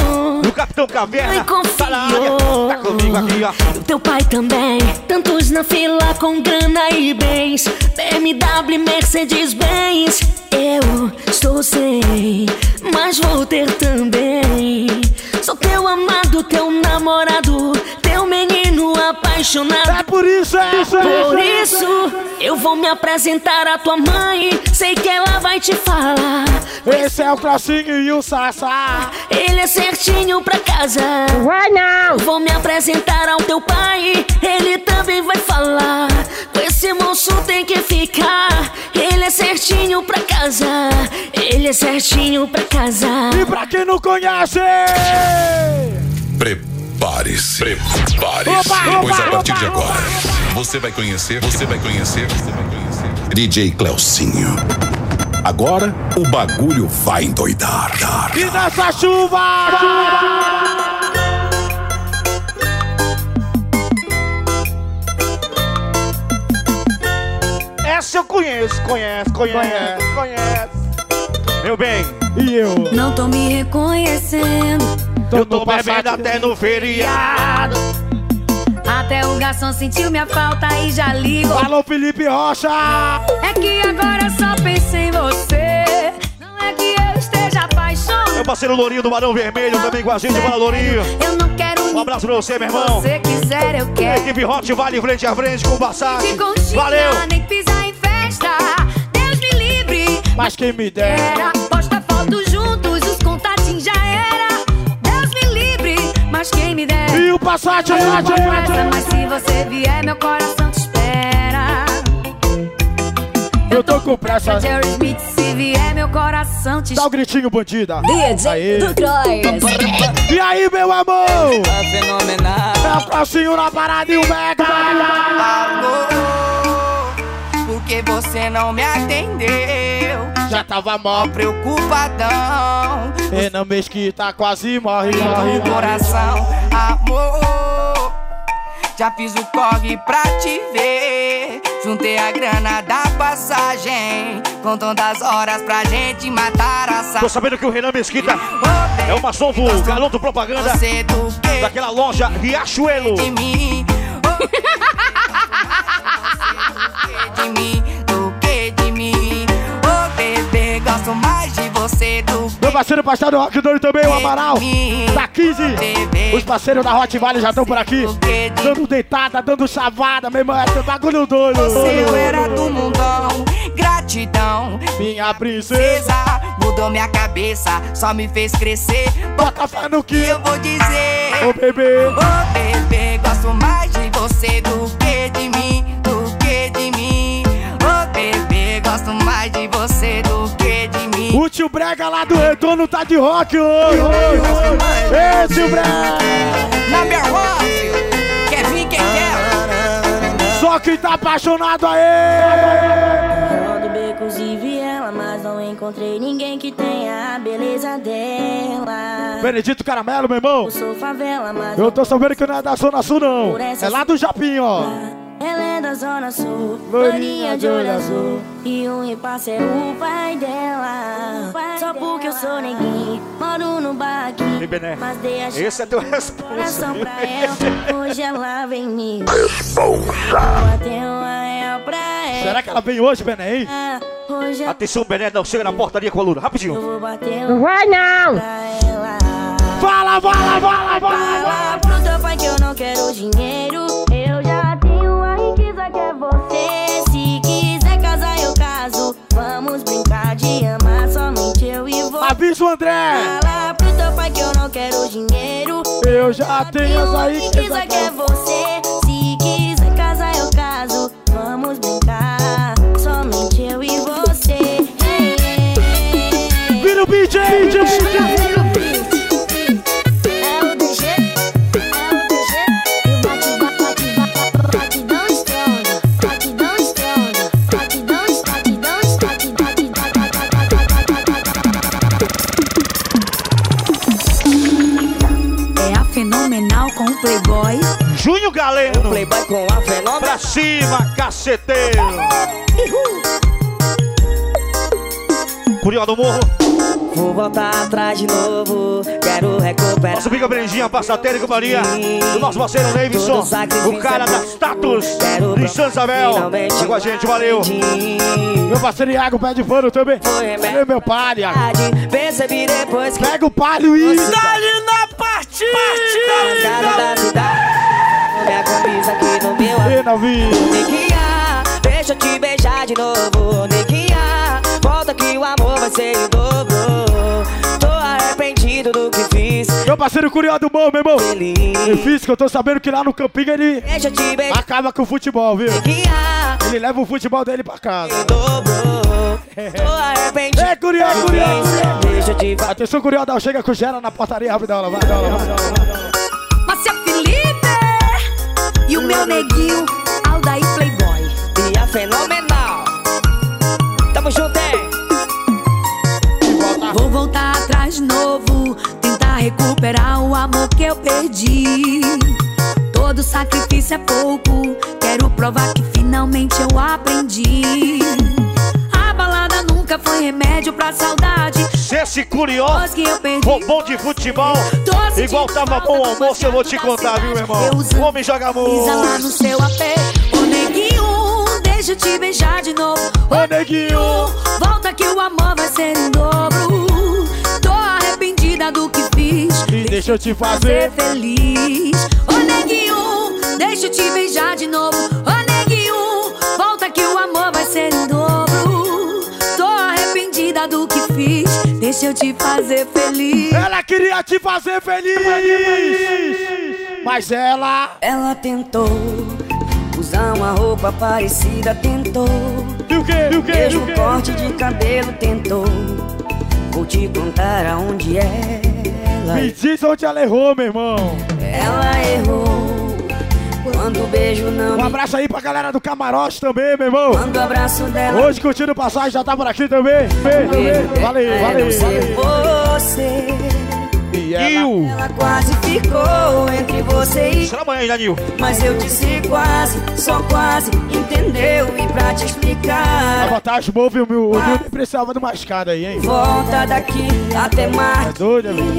o Capitão Caverna, tá na área, tá comigo aqui, ó! Teu pai também. Tantos na fila com grana e bens. BMW, Mercedes Benz. Eu estou sem, mas vou ter também. Sou teu amado, teu namorado, teu menino apaixonado. É por isso, é isso, é Por isso. isso, eu vou me apresentar à tua mãe. Sei que ela vai te falar. Esse é o Crossinho e o Sassá. Ele é certinho pra casa. Vai não! Vou me apresentar ao teu pai. Ele também vai falar. Com esse moço tem que ficar. Casa. Ele é certinho pra casa. E pra quem não conhece, Prepare-se. Prepare-se. Pois a partir de agora, você vai conhecer, você vai conhecer, você vai conhecer. DJ Cleucinho. Agora o bagulho vai endoidar. e nessa chuva! Essa eu conheço, conheço, conheço, conheço. Meu bem, E eu? Não tô me reconhecendo. eu tô bebendo até no feriado. Até o garçom sentiu minha falta e já ligou. Alô, Felipe Rocha! É que agora eu só penso em você. Não é que eu esteja apaixonado. Meu parceiro Lourinho do Barão Vermelho também com a gente, bora Lourinho. Eu não quero Um abraço pra você, meu irmão. Se você quiser, eu quero. equipe Hot vale frente a frente com o conchinha, Valeu! nem pisar em festa. Deus me livre. Mas quem me dera. Era, posta foto juntos, os contatinhos já era. Deus me livre, mas quem me dera. E o Passat, vou Passat, mas se você vier, meu coração Eu tô com pressa. Jerry Smith, se vier, meu coração te Dá o gritinho, bandida. DJ do. E aí, meu amor? Tá fenomenal. É o Crossinho na parada e o Mega. Porque você não me atendeu. Já tava mó preocupadão. Pena mesquita quase morre, Do morre, morre. coração, amor. Já fiz o corre pra te ver. Juntei a grana da passagem. Contando as horas pra gente matar a Tô saudade. sabendo que o Renan Mesquita é uma novo garoto propaganda daquela loja Riachuelo. de mim? de mim, Meu parceiro pastor do Rock Doido também, o Amaral. Da 15. Os parceiros da Hot Valley já estão por aqui. Dando deitada, dando chavada, meu irmão. É bagulho doido. você era do mundão. Gratidão, Minha princesa. mudou minha cabeça, só me fez crescer. Bota fé no que eu vou dizer. Ô bebê. Ô bebê, gosto mais de você do que de mim, do que de mim. Ô bebê, gosto mais de você do mim. O tio Brega lá do retorno tá de rock hoje. Ei, tio Brega. Number one, quer vir quem quer? Só quem tá apaixonado aí. Rodo becos e viela, mas não encontrei ninguém que tenha a beleza dela. Benedito Caramelo, meu irmão. Eu sou favela, mas Eu tô sabendo que não é da Zona Sul, não. É lá do Japim, ó. Ela é da Zona Sul, Loirinha de olho azul. E o impasse é o pai dela. Só porque eu sou neguinho, moro no bar aqui. Mas dei a esse é teu coração responsa. pra <laughs> ela. Hoje ela vem me. Responsa. Bateu real pra ela. Será que ela vem hoje, Bené, hein? Hoje Atenção, Bené, não chega na portaria com a Lula, rapidinho. Não vai, não. pra ela. Fala, fala, fala, Fala pro teu pai que eu não quero dinheiro. Dinheiro. Eu já tenho essa a riqueza riqueza que que é você. Playboy. Júnior Galeno. Playboy com a fenômeno. Pra cima, caceteiro. Curió do Morro. Vou voltar atrás de novo. Quero recuperar. Nosso Biga Brejinha, passatéria e companhia do nosso parceiro Davidson, o cara da status de São Isabel. Tá com a gente, valeu. Meu parceiro Iago pede fano também. Cadê meu palha? Percebi depois que. Pega o palho e. Dá-lhe na partida! Cara da cidade. Minha camisa aqui no meu Ei, novinho. Neguinha, deixa eu te beijar de novo Neguinha, volta que o amor vai ser em dobro Tô arrependido do que fiz Meu parceiro Curió do Bom, meu irmão. Eu fiz que eu tô sabendo que lá no campinho ele acaba com o futebol, viu? Ele leva o futebol dele pra casa. tô arrependido É, eu te Atenção, Curió, dá, chega com gera na portaria rapidão. Ela vai, vai, vai, vai. Márcia Felipe e o meu neguinho Aldair Playboy. E a fenomenal Tamo junto, hein? Vou voltar atrás de novo, tentar recuperar o amor que eu perdi. Todo sacrifício é pouco, quero provar que finalmente eu aprendi. A balada nunca foi remédio pra saudade. Se esse curió bom de futebol, sentindo igual tava falta bom o almoço, eu vou te contar, viu, meu irmão? O homem joga Pisa lá no seu apé, ô neguinho, deixa eu te beijar de novo. Ô, neguinho, volta que o amor vai ser em dobro. Tô arrependida do que fiz. E deixa eu te Ser fazer. feliz. Ô neguinho, deixa eu te beijar de novo. Ô neguinho, volta que o amor vai ser em dobro. Tô arrependida do que fiz. Deixa eu te fazer feliz. Ela queria te fazer feliz. Mas ela. Ela tentou usar uma roupa parecida, tentou. E o quê? E o? E Mesmo o corte de cabelo tentou. Vou te contar aonde ela Me diz onde ela errou, meu irmão. Ela errou quando o beijo não Um abraço aí pra galera do Camarote também, meu irmão. Quando o abraço dela Hoje curtindo passagem, já tá por aqui também. Beijo. Valeu, valeu, valeu. você. E ela. Ela quase ficou entre você e Será amanhã? Mas eu disse quase, só quase Entendeu? E pra te A explicar vantagem boa, viu? meu? O Nil precisava de uma escada aí, hein? Volta daqui até É mais doido, amigo?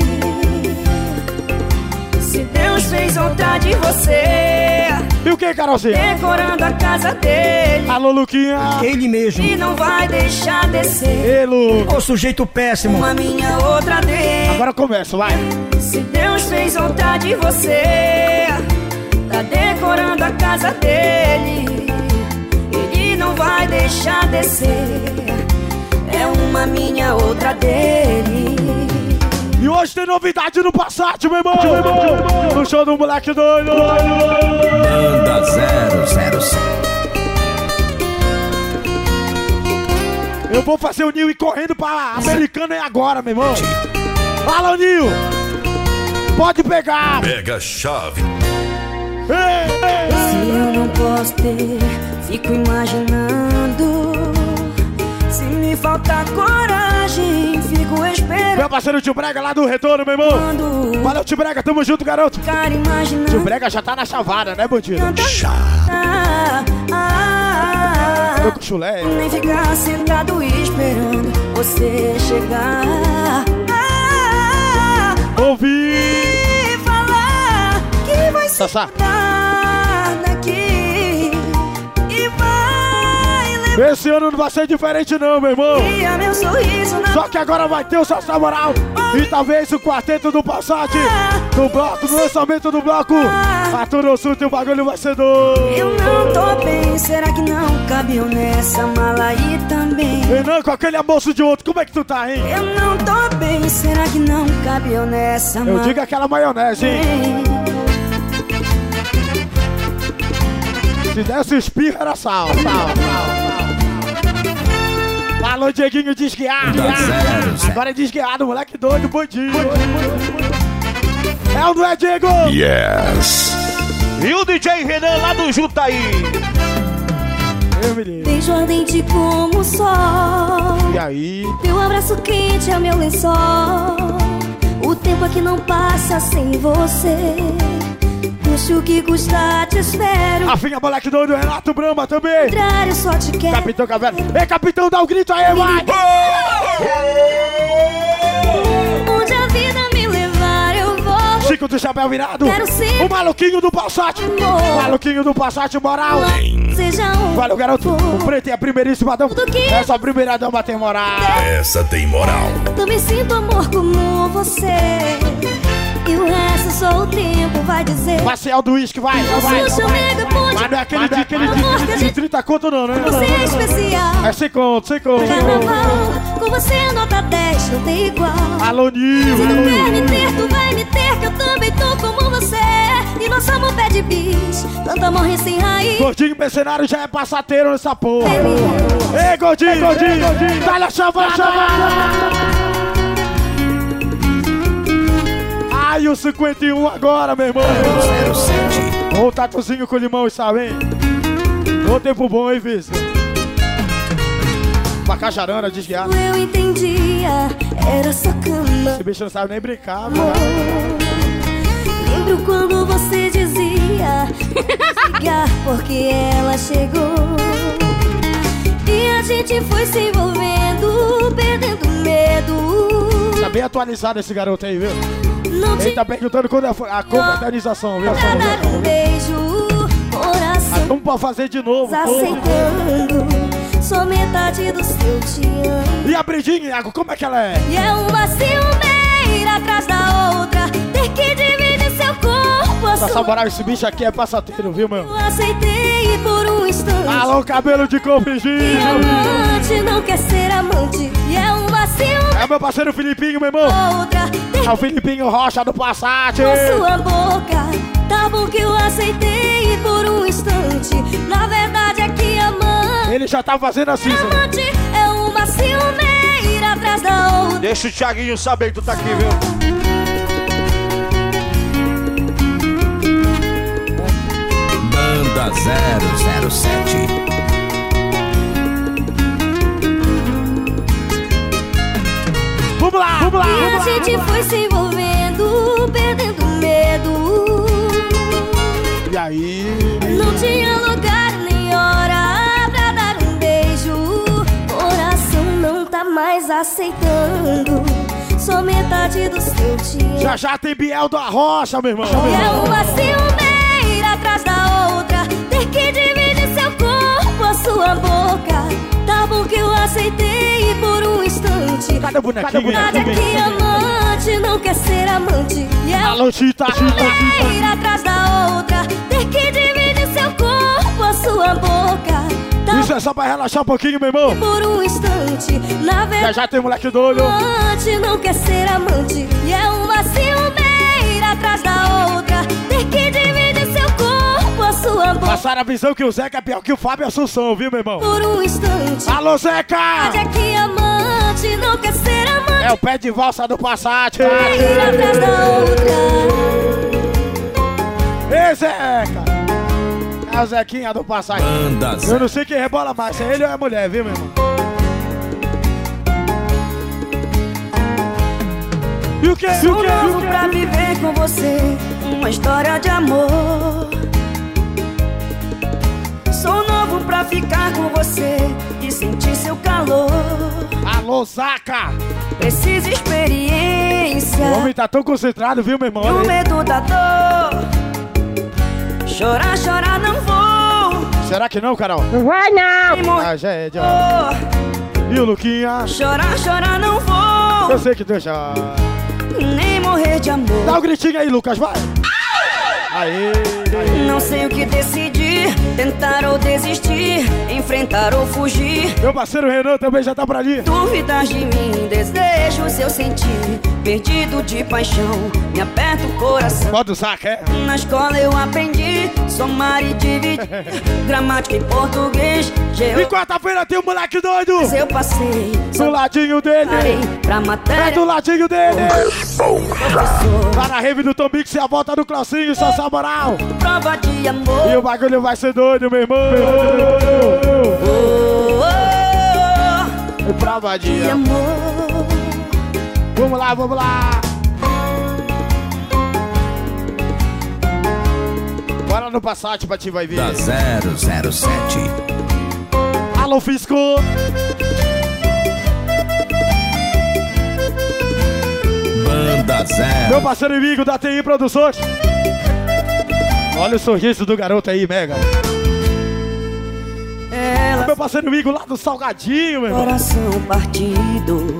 Se Deus fez outra de você E o que, Carolzinha? Decorando a casa dele Alô, Luquinha. Ele mesmo. E não vai deixar descer Ei, Lu. Ô sujeito péssimo. Uma minha, outra dele Agora começa, vai. Se Deus fez outra de você Tá decorando a casa dele Ele não vai deixar descer É uma minha, outra dele E hoje tem novidade no Passat, meu irmão. No show do moleque doido. Banda 007. Eu vou fazer o Nil ir correndo pra Americana e agora, meu irmão. Fala, Nil. Pode pegar. Pega a chave. Se eu não posso ter, fico imaginando Se me faltar coragem, fico esperando Meu parceiro Tio Brega lá do Retorno, meu irmão. Valeu, Tio Brega. Tamo junto, garoto. Tio Brega já tá na chavada, né, bandido? ah, ah, Tô com chulé. Nem ficar sentado esperando você chegar ah, Ouvi. E falar que vai se Sassá. mudar Esse ano não vai ser diferente não, meu irmão. Só que agora vai ter o Sassá Moral e talvez o quarteto do Passat no bloco, no lançamento do bloco. Arthur Ossuto e o bagulho vai ser doido. Eu não tô bem, será que não cabe eu nessa mala aí também? Renan, com aquele almoço de outro, como é que tu tá, hein? Eu não tô bem, será que não cabe eu nessa Eu mala? digo aquela maionese, hein? Se desse espirra, era sal, sal, sal. Alô, Dieguinho desguiado. Agora é desguiado, moleque doido, bandido. É ou não é, Diego? Yes. E o DJ Renan lá do Jutaí. Beijo ardente como o sol E aí? Teu abraço quente é meu lençol O tempo aqui não passa sem você Custe o que custar, te espero Afinha, moleque doido, Renato Bramba também. Contrário, só te quero Capitão Caverna. Ei, capitão, dá um grito aí, vai! Onde a vida me levar eu vou Chico do chapéu virado. Quero ser O maluquinho do Passat. O maluquinho do Passat moral. Seja um Valeu, garoto. O preto é a primeiríssima dama. Essa primeira dama tem moral. Essa tem moral. Também sinto amor como você E o resto só o tempo vai dizer. Vai ser do uísque, vai, vai, vai. Mas não é aquele dia, aquele a aquele dia, gente- 30 conto não, né? Você é especial. É sem conto, sem conto. Carnaval, com você é nota 10, não tem igual. Alô, Nil. Se tu quer me ter, tu vai me ter, que eu também tô como você. E nosso amor pede bis, tanto amor sem raiz. Gordinho mercenário já é passateiro nessa porra. Ei, gordinho, gordinho, dá-lhe a chavada. Ai, o 51 agora, meu irmão. 07. Ô, tatuzinho com limão e sal, hein? Ô, tempo bom, hein, vice? Bacajarana, desviado. Eu entendia, era só cama. Esse bicho não sabe nem brincar, mano. Lembro quando você dizia Ligar porque ela chegou E a gente foi se envolvendo Perdendo medo Tá bem atualizado esse garoto aí, viu? Não Ele tá perguntando quando é a a confraternização, viu? Dar um beijo Coração Vamos pra fazer de novo. pô. aceitando Sou metade do seu te E a Bridinha, Iago, como é que ela é? E é uma ciumeira atrás da outra Ter que dividir seu corpo a saborar esse bicho aqui é passateiro, viu, meu? Eu aceitei por um instante Alô, cabelo de confringir. amante não quer ser amante é um É meu parceiro Filipinho, meu irmão. outra É o Filipinho Rocha do Passat. com sua boca Tá bom que eu aceitei por um instante Na verdade é que amante Ele já tá fazendo assim, Zé. Amante é uma ciumeira atrás da outra Deixa o Thiaguinho saber que tu tá aqui, viu? Banda 007. Vamos lá, vamos lá, E a gente foi se envolvendo Perdendo medo E aí? Não tinha lugar nem hora pra dar um beijo. Coração não tá mais aceitando. Sou metade do seu amo. Já já tem Biel da Rocha, meu irmão. E é uma ciumeira atrás da outra. Ter que dividir seu corpo, a sua boca. Tá bom que eu aceitei por um instante. Cadê o bonequinho? Verdade é que amante não quer ser amante. E é Alô, Tita. ir atrás da outra, ter que dividir seu corpo, a sua boca. Tá Isso é só pra relaxar um pouquinho, meu irmão. por um instante, na Já verdade. já tem moleque doido. Amante não quer ser amante, e é uma ciumeira atrás da outra, ter que dividir a sua boca. Passaram a visão que o Zeca é pior que o Fábio Assunção, viu, meu irmão? Por um instante, Alô, Zeca! é que amante não quer ser amante, É o pé de valsa do Passat. ir atrás da outra. Ei, Zeca! É o Zequinha do Passat. Banda Eu não sei quem rebola mais, se é ele ou é a mulher, viu, meu irmão? E o que? E o Sou que? novo pra viver com você uma história de amor. Pra ficar com você e sentir seu calor. Alô, Zaca! Preciso experiência. O homem tá tão concentrado, viu, meu irmão? E o medo da dor. Chorar, chorar não vou. Será que não, Carol? Não vai não. Ah, já é, já. E o Luquinha? Chorar, chorar não vou. Eu sei que tu já. Nem morrer de amor. Dá um gritinho aí, Lucas, vai! Aê! Não sei o que decidir, tentar ou desistir, enfrentar ou fugir. Meu parceiro Renan também já tá por ali. Dúvidas de mim, desejo seu sentir, perdido de paixão, me aperta o coração. Bota o saco, é? Na escola eu aprendi somar e dividir, <laughs> gramática em português, E geografia. quarta-feira tem um moleque doido! Eu passei Do ladinho dele! pra É matéria. do ladinho dele! Tá na rave do Tom Mix e a volta do Claucinho, só essa moral! Prova de amor. E o bagulho vai ser doido, meu irmão! E prova de De amor! amor. Vamos lá, vamos lá! Bora no Passat pra ti, vai vir! Da 007. Alô, Fisco! Banda 0. Meu parceiro amigo da TI Produções. Olha o sorriso do garoto aí, mega. Ela Meu parceiro amigo lá do Salgadinho, meu irmão. coração partido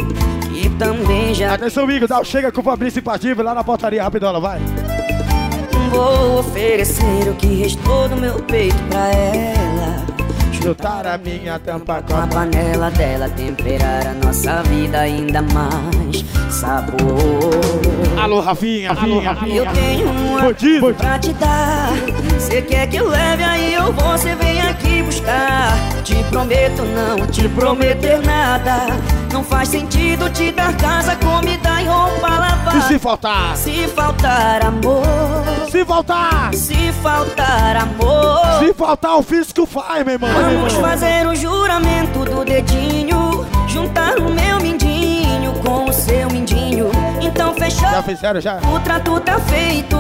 que também já Atenção, amigo, dá o chega com o Fabrício Impatível lá na portaria, rapidola, vai. Vou oferecer o que restou do meu peito pra ela Chutar a minha tampa com a panela dela Temperar a nossa vida ainda mais sabor Alô, Rafinha, alô, Rafinha. Eu tenho uma Bandido. pra te dar. Cê quer que eu leve, aí eu vou, cê vem aqui buscar? Te prometo não te prometer nada. Não faz sentido te dar casa, comida e roupa lavada E se faltar? Se faltar amor Se faltar? Se faltar amor. Se faltar, o físico faz, meu irmão. Vamos fazer o juramento do dedinho. Juntar o meu mindinho com o seu mindinho. Então fechou. Já fizeram, já? O trato tá feito.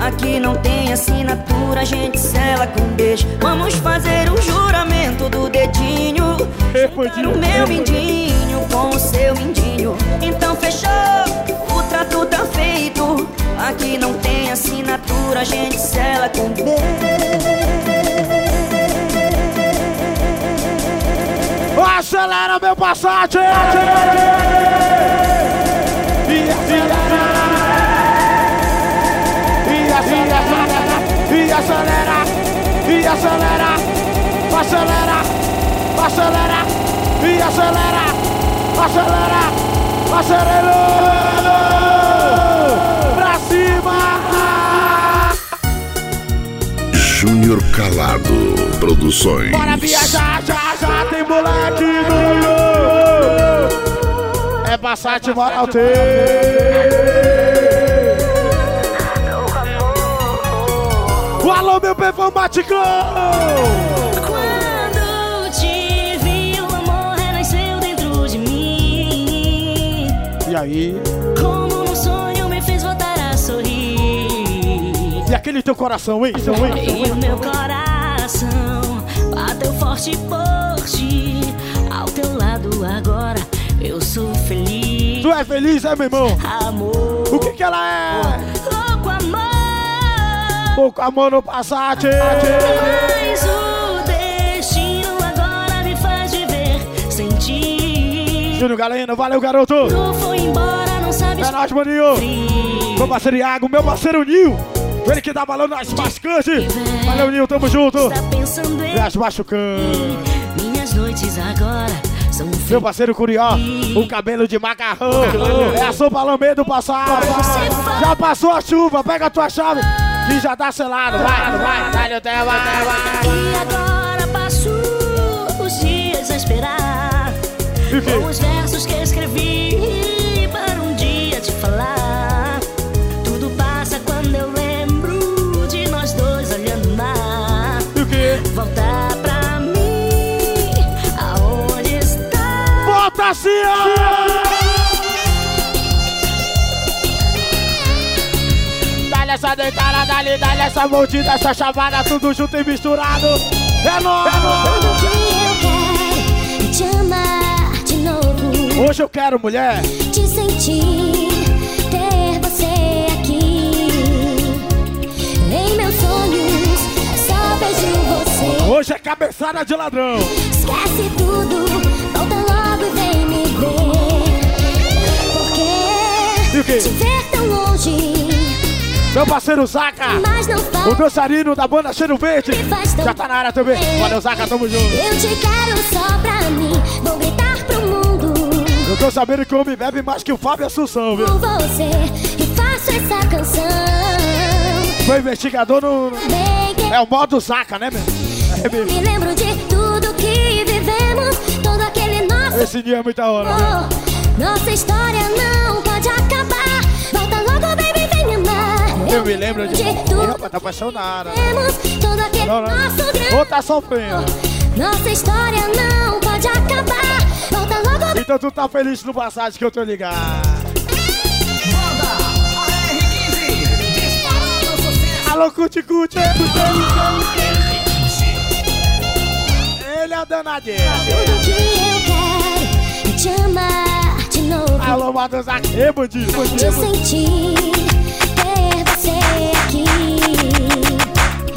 Aqui não tem assinatura A gente sela com beijo. Vamos fazer o juramento do dedinho. Juntar o meu mindinho com o seu mindinho. Então fechou. O trato tá feito Aqui não tem assinatura A gente sela com Acelera, meu Passat! E acelera! E acelera! E acelera! E acelera! Acelera! Acelera! E acelera! Acelera! Acelerou! Pra Júnior Calado Produções. Bora viajar, já, já tem moleque doido! É Passat moral O alô, meu performático! Quando te vi, E aquele teu coração, hein? Então, hein? E o meu coração bateu forte por ti. Ao teu lado agora eu sou feliz. Tu é feliz, é, meu irmão? Amor. O que que ela é? Louco amor. Pouco amor no Passat! Mas o destino agora me faz viver sem ti. Júnior Galeno, valeu, garoto! Tu foi embora, não sabes. É nóis, maninho! Meu parceiro Iago, meu parceiro Nil! Ele que dá balão nas mascantes! Valeu, Nil, tamo junto! Tá pensando em E as machucando! minhas noites agora são Meu parceiro Curió, o cabelo de macarrão! É a sopa lambê do passado! Já passou a chuva, pega a tua chave! Que já tá selado! Vai, vai, dá-lhe o tema, E agora passo os dias a esperar E quê? Essa deitada, dá-lhe, dá-lhe essa mordida, essa chavada, tudo junto e misturado! É nóis! Todo dia eu quero te amar de novo Hoje eu quero, mulher! Te sentir, ter você aqui Em meus sonhos, só vejo você Hoje é cabeçada de ladrão! Esquece tudo, volta logo e vem me ver E o quê? Porque te ver tão longe Meu parceiro Zaca! O dançarino da banda Cheiro Verde! Já tá na área também! Valeu, Zaca, tamo junto! Eu te quero só pra mim Vou gritar pro mundo Eu tô sabendo que o homem bebe mais que o Fábio Assunção, viu? Com você E faço essa canção Meu investigador no. É o modo Zaca, né, meu? É eu mesmo. me lembro de tudo que vivemos Todo aquele nosso Esse dia é muita hora. né? amor Nossa história não Eu me lembro de. tudo Rapaz, tá apaixonada. Temos todo aquele Não, não. nosso grande Ou tá sofrendo. Nossa história não pode acabar Volta logo, Então tu tá feliz no passado que eu tô ligado. Alô, Cuti Cuti! Ele é o danadinho. Todo dia eu quero te amar de novo Alô, Zaca. Ê, bandido, bandido. Te sentir,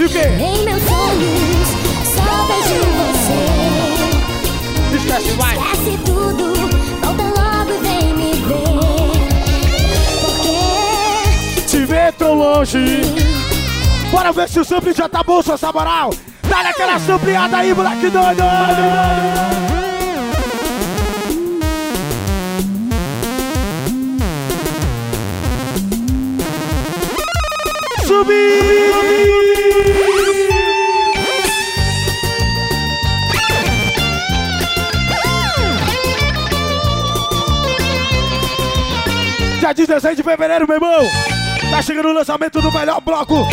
E o quê? Em meus olhos, só vejo você. Esquece, vai. Esquece tudo, volta logo e vem me ver. Porque te ver tão longe. Bora ver se o sample já tá bom, seu saboral. Dá aquela sampleada aí, moleque doido. Subir! Dia 16 de fevereiro, meu irmão. Tá chegando o lançamento do melhor bloco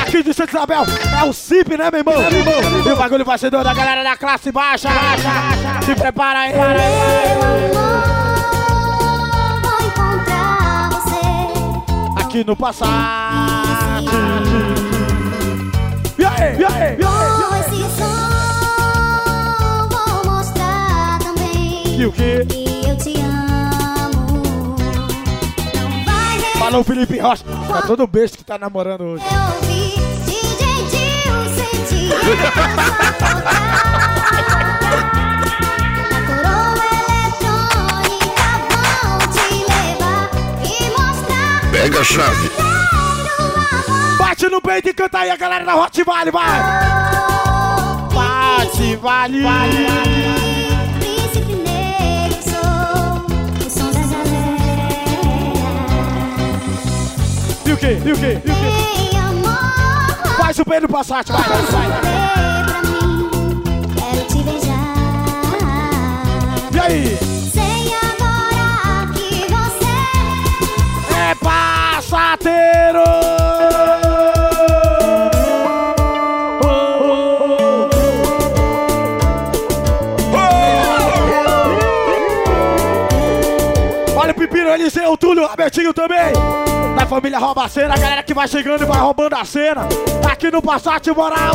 aqui de Santa Isabel. É o CIP, né, meu irmão? Meu irmão. E o bagulho vai ser doido da galera da classe baixa. Se prepara aí. Vou encontrar você. Aqui no passado. E aí, e aí, e aí? esse som vou mostrar também E o quê? que eu te amo. Não vai Falou Felipe Rocha. Tá todo besta que tá namorando hoje. ouvir DJ Dio sentir Na coroa eletrônica vão te levar e mostrar Pega a chave. Bate no peito e canta aí a galera da Hot Vale, vai! Bate, vale! Da galera. E o quê? E o quê? E o amor, Faz o Pedro Passat, vai, vai, vai. pra mim, quero te beijar. E aí? Família Rouba a Cena, a galera que vai chegando e vai roubando a cena. Aqui no Passat Moral.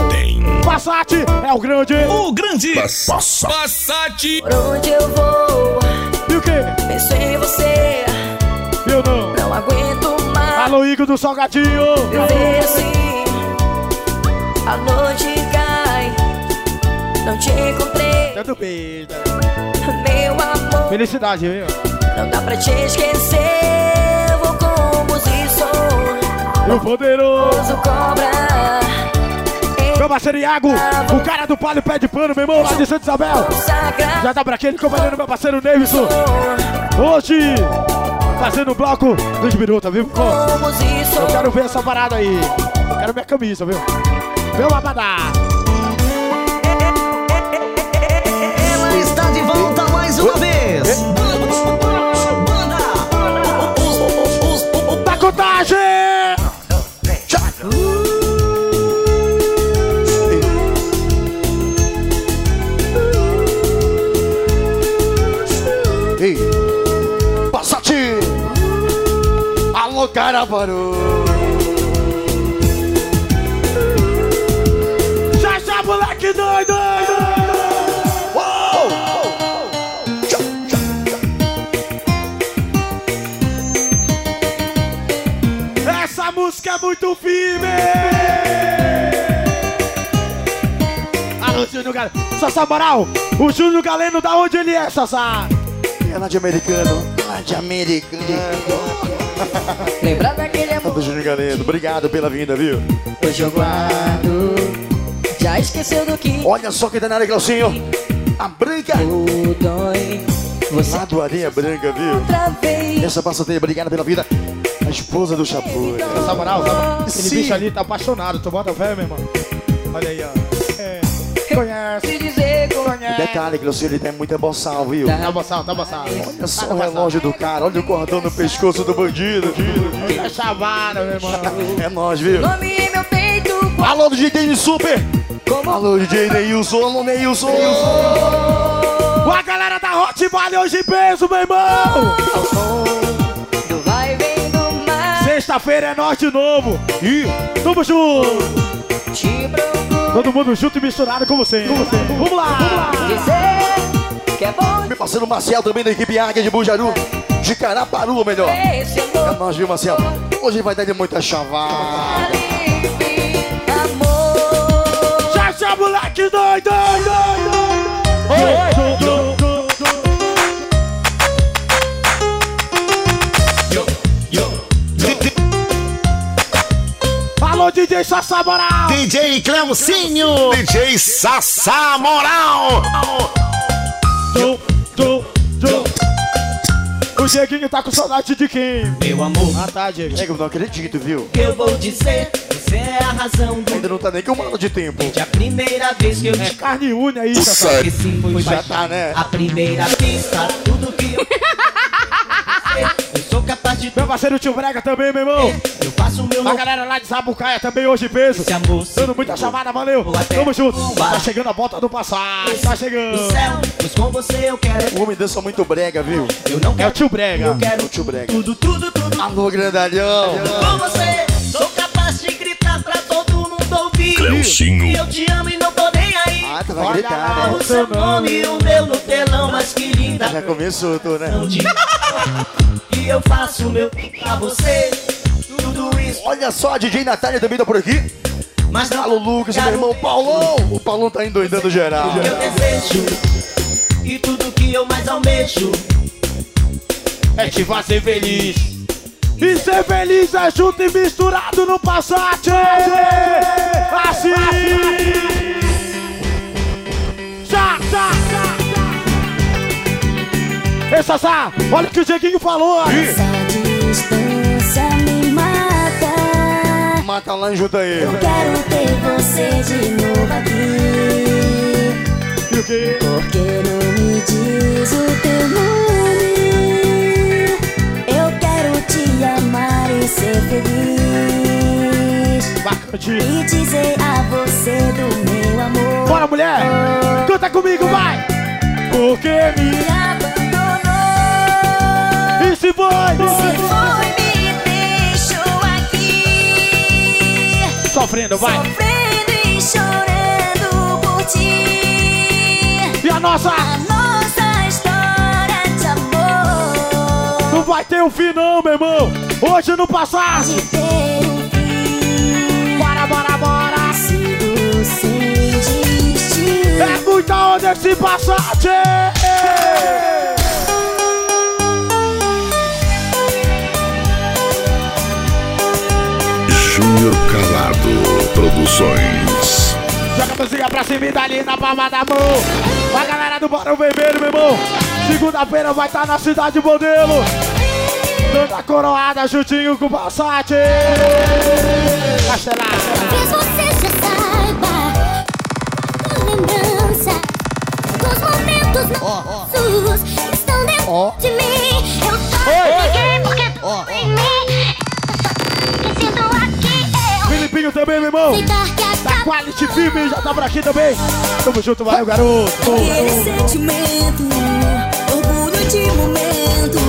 Passat é o grande. O grande Passa. Passat. Por onde eu vou, E o quê? penso em você. Eu não. Não aguento mais Alô, Igor do Salgadinho. viver assim. A noite cai, não te encontrei, Tudo bem. meu amor. Felicidade, viu? Não dá pra te esquecer. E o poderoso. Cobra. Meu parceiro Iago, o cara do palio pé de pano, meu irmão, lá de Santa Isabel. Já tá pra aquele companheiro, meu parceiro Neilson. Hoje, fazendo o bloco dos minutos, viu? Eu quero ver essa parada aí. Eu quero minha camisa, viu? Meu abadá. Alô, Carabaru! Já já, moleque doido! Essa música é muito firme! Alô, Júnior Galeno. Sassá Moral, o Júnior Galeno, da onde ele é, Sassá? É lá de americano. Lá de americano. Lembra daquele amor Do Júnior Galeno. Obrigado pela vinda, viu? hoje eu guardo. Já esqueceu do que Olha só quem tá na área, Glaucinho. A branca. o dói. Você Lá do Areia Branca, viu? outra vez. Essa passateia, obrigado pela vida. A esposa do Chapu. Sassá Moral, sabe? aquele Sim. bicho ali tá apaixonado. Tu bota fé, meu irmão? Olha aí, ó. É. Conhece, dizer como conhece. Detalhe, Glaucinho, ele tem muita emoção, viu? Tá boçal, tá boçal. Olha só o relógio do cara, olha o cordão no pescoço do bandido. Tá chavada, meu irmão. É nós, viu? nome em meu peito. Alô, DJ Super! Alô, DJ Neilson, alô, Neilson! A galera da Hot Vale hoje em peso, meu irmão! Do vai vem do mar. Sexta-feira é nós de novo. E tamo junto. Te Todo mundo junto e misturado com você. Vamos lá. dizer que é bom Meu parceiro Marcel também da equipe Águia de Bujaru, de Caraparu, melhor. É amor. nós, viu, Marcel? Hoje vai dar de muita chavada. Amor. Já já, moleque doido. Sassá Moral. DJ Cleucinho. DJ Sassá Moral. O Dieguinho tá com saudade de quem? Meu amor. Ah, tá, Diego. Eu não acredito, viu? Eu vou dizer, você é a razão do Ainda não tá nem com um ano de tempo. A primeira vez que eu É te carne e unha aí, Sassá. Já tá, né? A primeira vista, tudo que eu <laughs> de Meu parceiro Tio Brega também, meu irmão. Eu faço o meu A galera lá de Sabucaia também hoje peso. Dando muita chamada, valeu. Tamo junto. Tá chegando a volta do passado. Tá chegando. do céu, pois com você eu quero O homem dança muito brega, viu? Eu não É o quero, Tio Brega. eu quero O tio brega. tudo, tudo, tudo Alô, grandalhão. Com você, sou capaz de gritar pra todo mundo ouvir Cleucinho. Eu te amo e não tu vai gritar, né? O seu nome e o meu no telão, mas que linda Já começou, tô, né? <laughs> E eu faço o meu pra você Tudo isso, Olha só, a DJ Natália também tá por aqui. mas não Alô, Lucas, meu irmão Paulão. O Paulão tá endoidando geral. eu desejo E tudo que eu mais almejo É te fazer feliz. E ser feliz é junto e misturado no Passat. Assim. Já, já. Ei, Sassá, olha o que o Dieguinho falou aí. Essa distância me mata. Mata lá junto aí. Eu quero ter você de novo aqui. E o quê? Porque não E dizer a você do meu amor. Bora, mulher. Canta comigo, vai. Porque me... Me abandonou. E se foi? Se foi, me deixou aqui. Sofrendo, vai. Sofrendo e chorando por ti. E a nossa? A nossa história de amor. Não vai ter um fim não, meu irmão. Hoje no passado. É muita onda esse Passat. Júnior Calado Produções. Joga a música pra cima e dali na palma da mão. A galera do Barão Vermelho, meu irmão. Segunda-feira vai estar na Cidade Modelo. Dando a coroada juntinho com o Passat. Castelar. Nossos que estão dentro de mim. Eu tô aqui porque tu em mim. Me sinto aqui, eu. Filipinho também, meu irmão. Que Da acaba. Quality Film já tá por aqui também. Tamo junto, valeu, garoto. Aquele sentimento, orgulho de momento,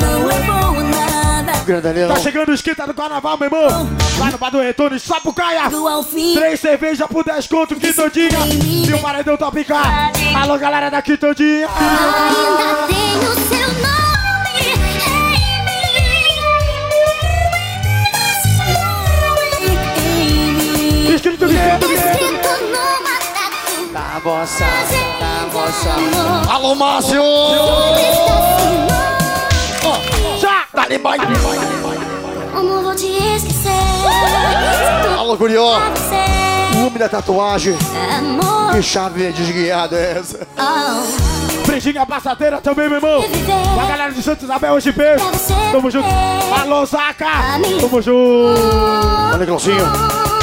não levou a nada. Grandalhão. Tá chegando o esquenta do carnaval, meu irmão. Lá no Bar do Retorno, Sapucaia. Do ao fim, Três cervejas por 10 conto, quitandinha. E o paredão top Alô, galera da quitandinha. Ainda tenho seu nome em mim. Escrito de Escrito numa tatu. Tá bossa, tá bossa. Amor. Alô, Márcio! Já. Dali, vai! Como vou te esquecer? Alô, Curió! Homem da tatuagem. amor. Que chave desguiada é essa? Oh, passadeira também, meu irmão. Com a galera de Santo Isabel hoje peso. Tamo junto. Alô, Zaca. Tamo junto. Olha, Glaucinho.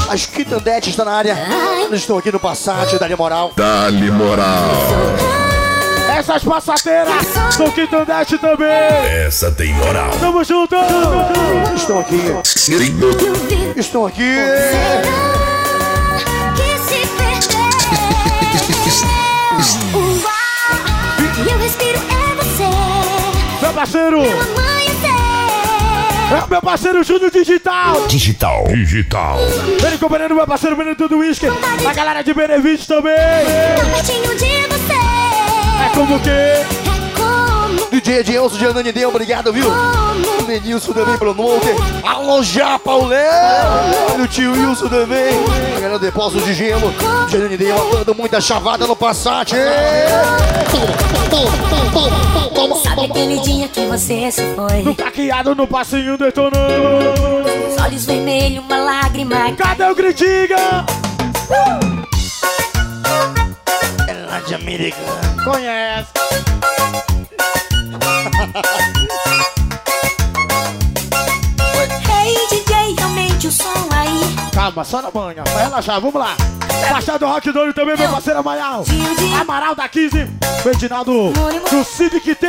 As quitandetes estão na área. Eles estão aqui no Passat, dá moral. Dá-lhe moral. Essas passadeiras são quitandete também. Essa tem moral. Tamo junto. Estão aqui. Estão aqui. Parceiro. É o meu parceiro Júnior Digital. Digital. Digital. Ele companheiro meu parceiro Benito do Whisky. A galera de Benevite também. É como que? É DJ Edilson de Ananidê, obrigado, viu? O Denilson também pelo Monte. Alô, Japa, o Léo. Olha o tio Wilson também. Galera depósito de gelo. De Ananidê, matando muita chavada no Passat. Sabe aquele dia que você se foi? No caqueado, no passinho detonando. Os olhos vermelhos, uma lágrima. Cadê o Gritiga? Ela de americana. Conhece. Calma, só na manhã. Vai relaxar, vamos lá. Baixado Rock Doido também, meu parceiro Amaral. Amaral da 15. Reginaldo do Civic T.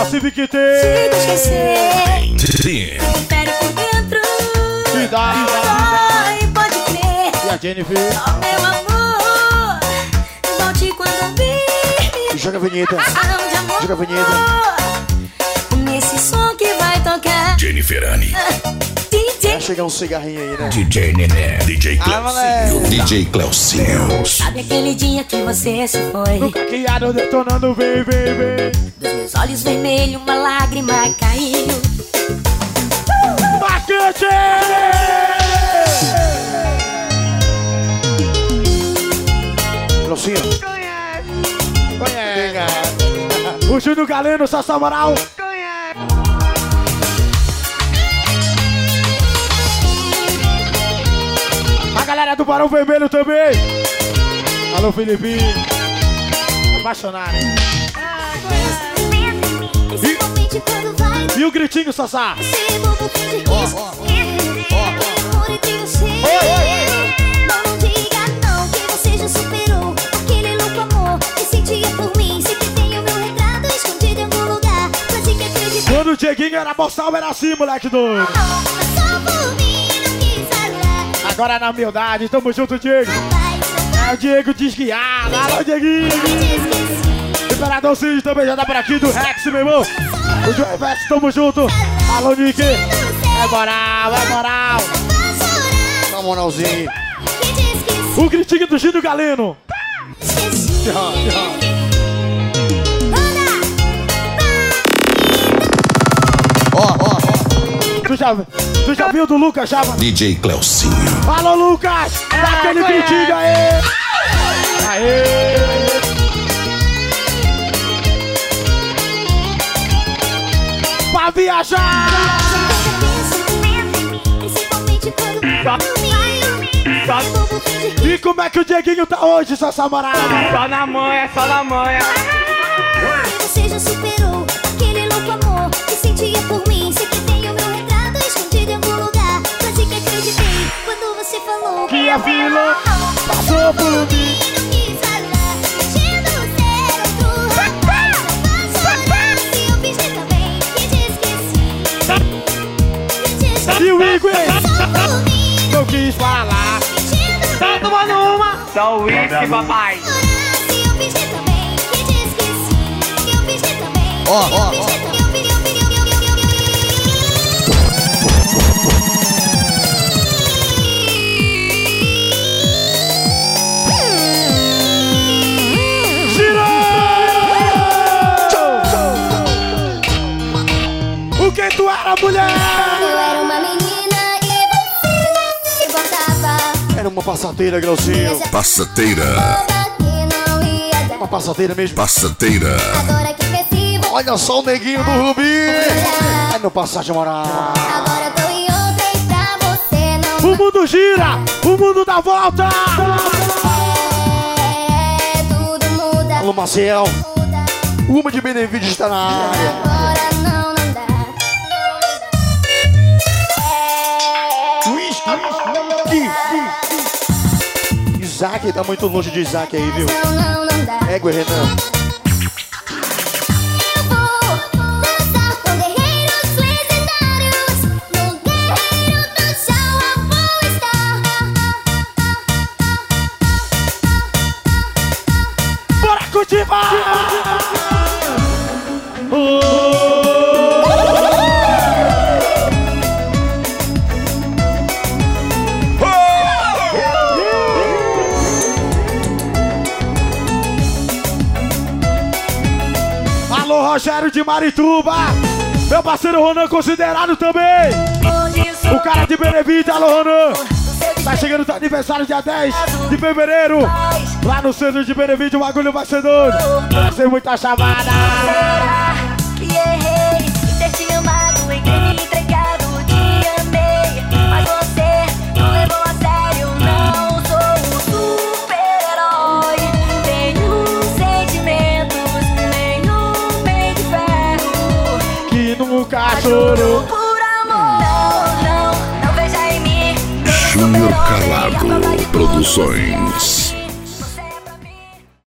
A Civic T. Se esquecer, espere por dentro. Cuidado. Vai, pode crer. E a Jennifer? Oh, meu amor, volte quando vir. Joga a vinheta. Joga a vinheta. Nesse som que vai tocar. Jenniferani. DJ. Vai chegar um cigarrinho aí, né? DJ Nené. DJ Ah, Cleucinho. DJ Cleucinho. Sabe aquele dia que você se foi? No caqueado detonando, vem, vem, vem. Dos meus olhos vermelhos, uma lágrima caiu. Bacante! Cleucinho. Conhece. O Júnior Galeno, Sassá Amaral. Galera do Barão Vermelho também. Alô, Felipe. Apaixonado. hein? Vai. E o gritinho, Sassá? Acreditei. Quando o Dieguinho era boçal, era assim, moleque doido. Agora na humildade, tamo junto, Diego. É o Diego desguiado. Alô, Dieguinho. Imperador Cid também já tá por aqui do Rex, meu irmão. O Joe Vex, tamo junto. Alô, Nick. É moral, é moral. Dá uma moralzinha. O gritinho do Gino Galeno. Ó, Tu já, tu já viu do Lucas, já? mano? DJ Cleucinho. Alô, Lucas. Dá aquele gritinho aí. Aê. Pra viajar. Principalmente quando vai dormir. E como é que o Dieguinho tá hoje, sua Samará? Só na manha, só na manha. Você já superou aquele louco amor que sentia por mim. Que a fila passou por mim. E o Igor? Só por mim, Não quis falar. Tá tomando uma. Só o uísque, papai. orar se eu era, mulher? Eu era uma menina e você se importava. Era uma. Passateira. Não ia dar. Uma passadeira mesmo. Passateira. Agora que cresci, Olha só o neguinho do Rubi. É no passagem moral. Agora eu tô em outra e pra você não O mundo gira, o mundo dá volta. é. Tudo muda. Alô, Marcel. Uma de Benevides está na área. Isaac tá muito longe de Isaac aí, viu? Não, não, não dá. Égua, Renan. De Marituba. Meu parceiro Ronan considerado também. O cara de Benevite, alô Ronan. Tá chegando o aniversário dia 10 de fevereiro. Lá no centro de Benevite o bagulho vai ser doido. Vai ser muita chamada. Chorou. Por amor, não, não, não veja em mim. Júnior Calado Produções.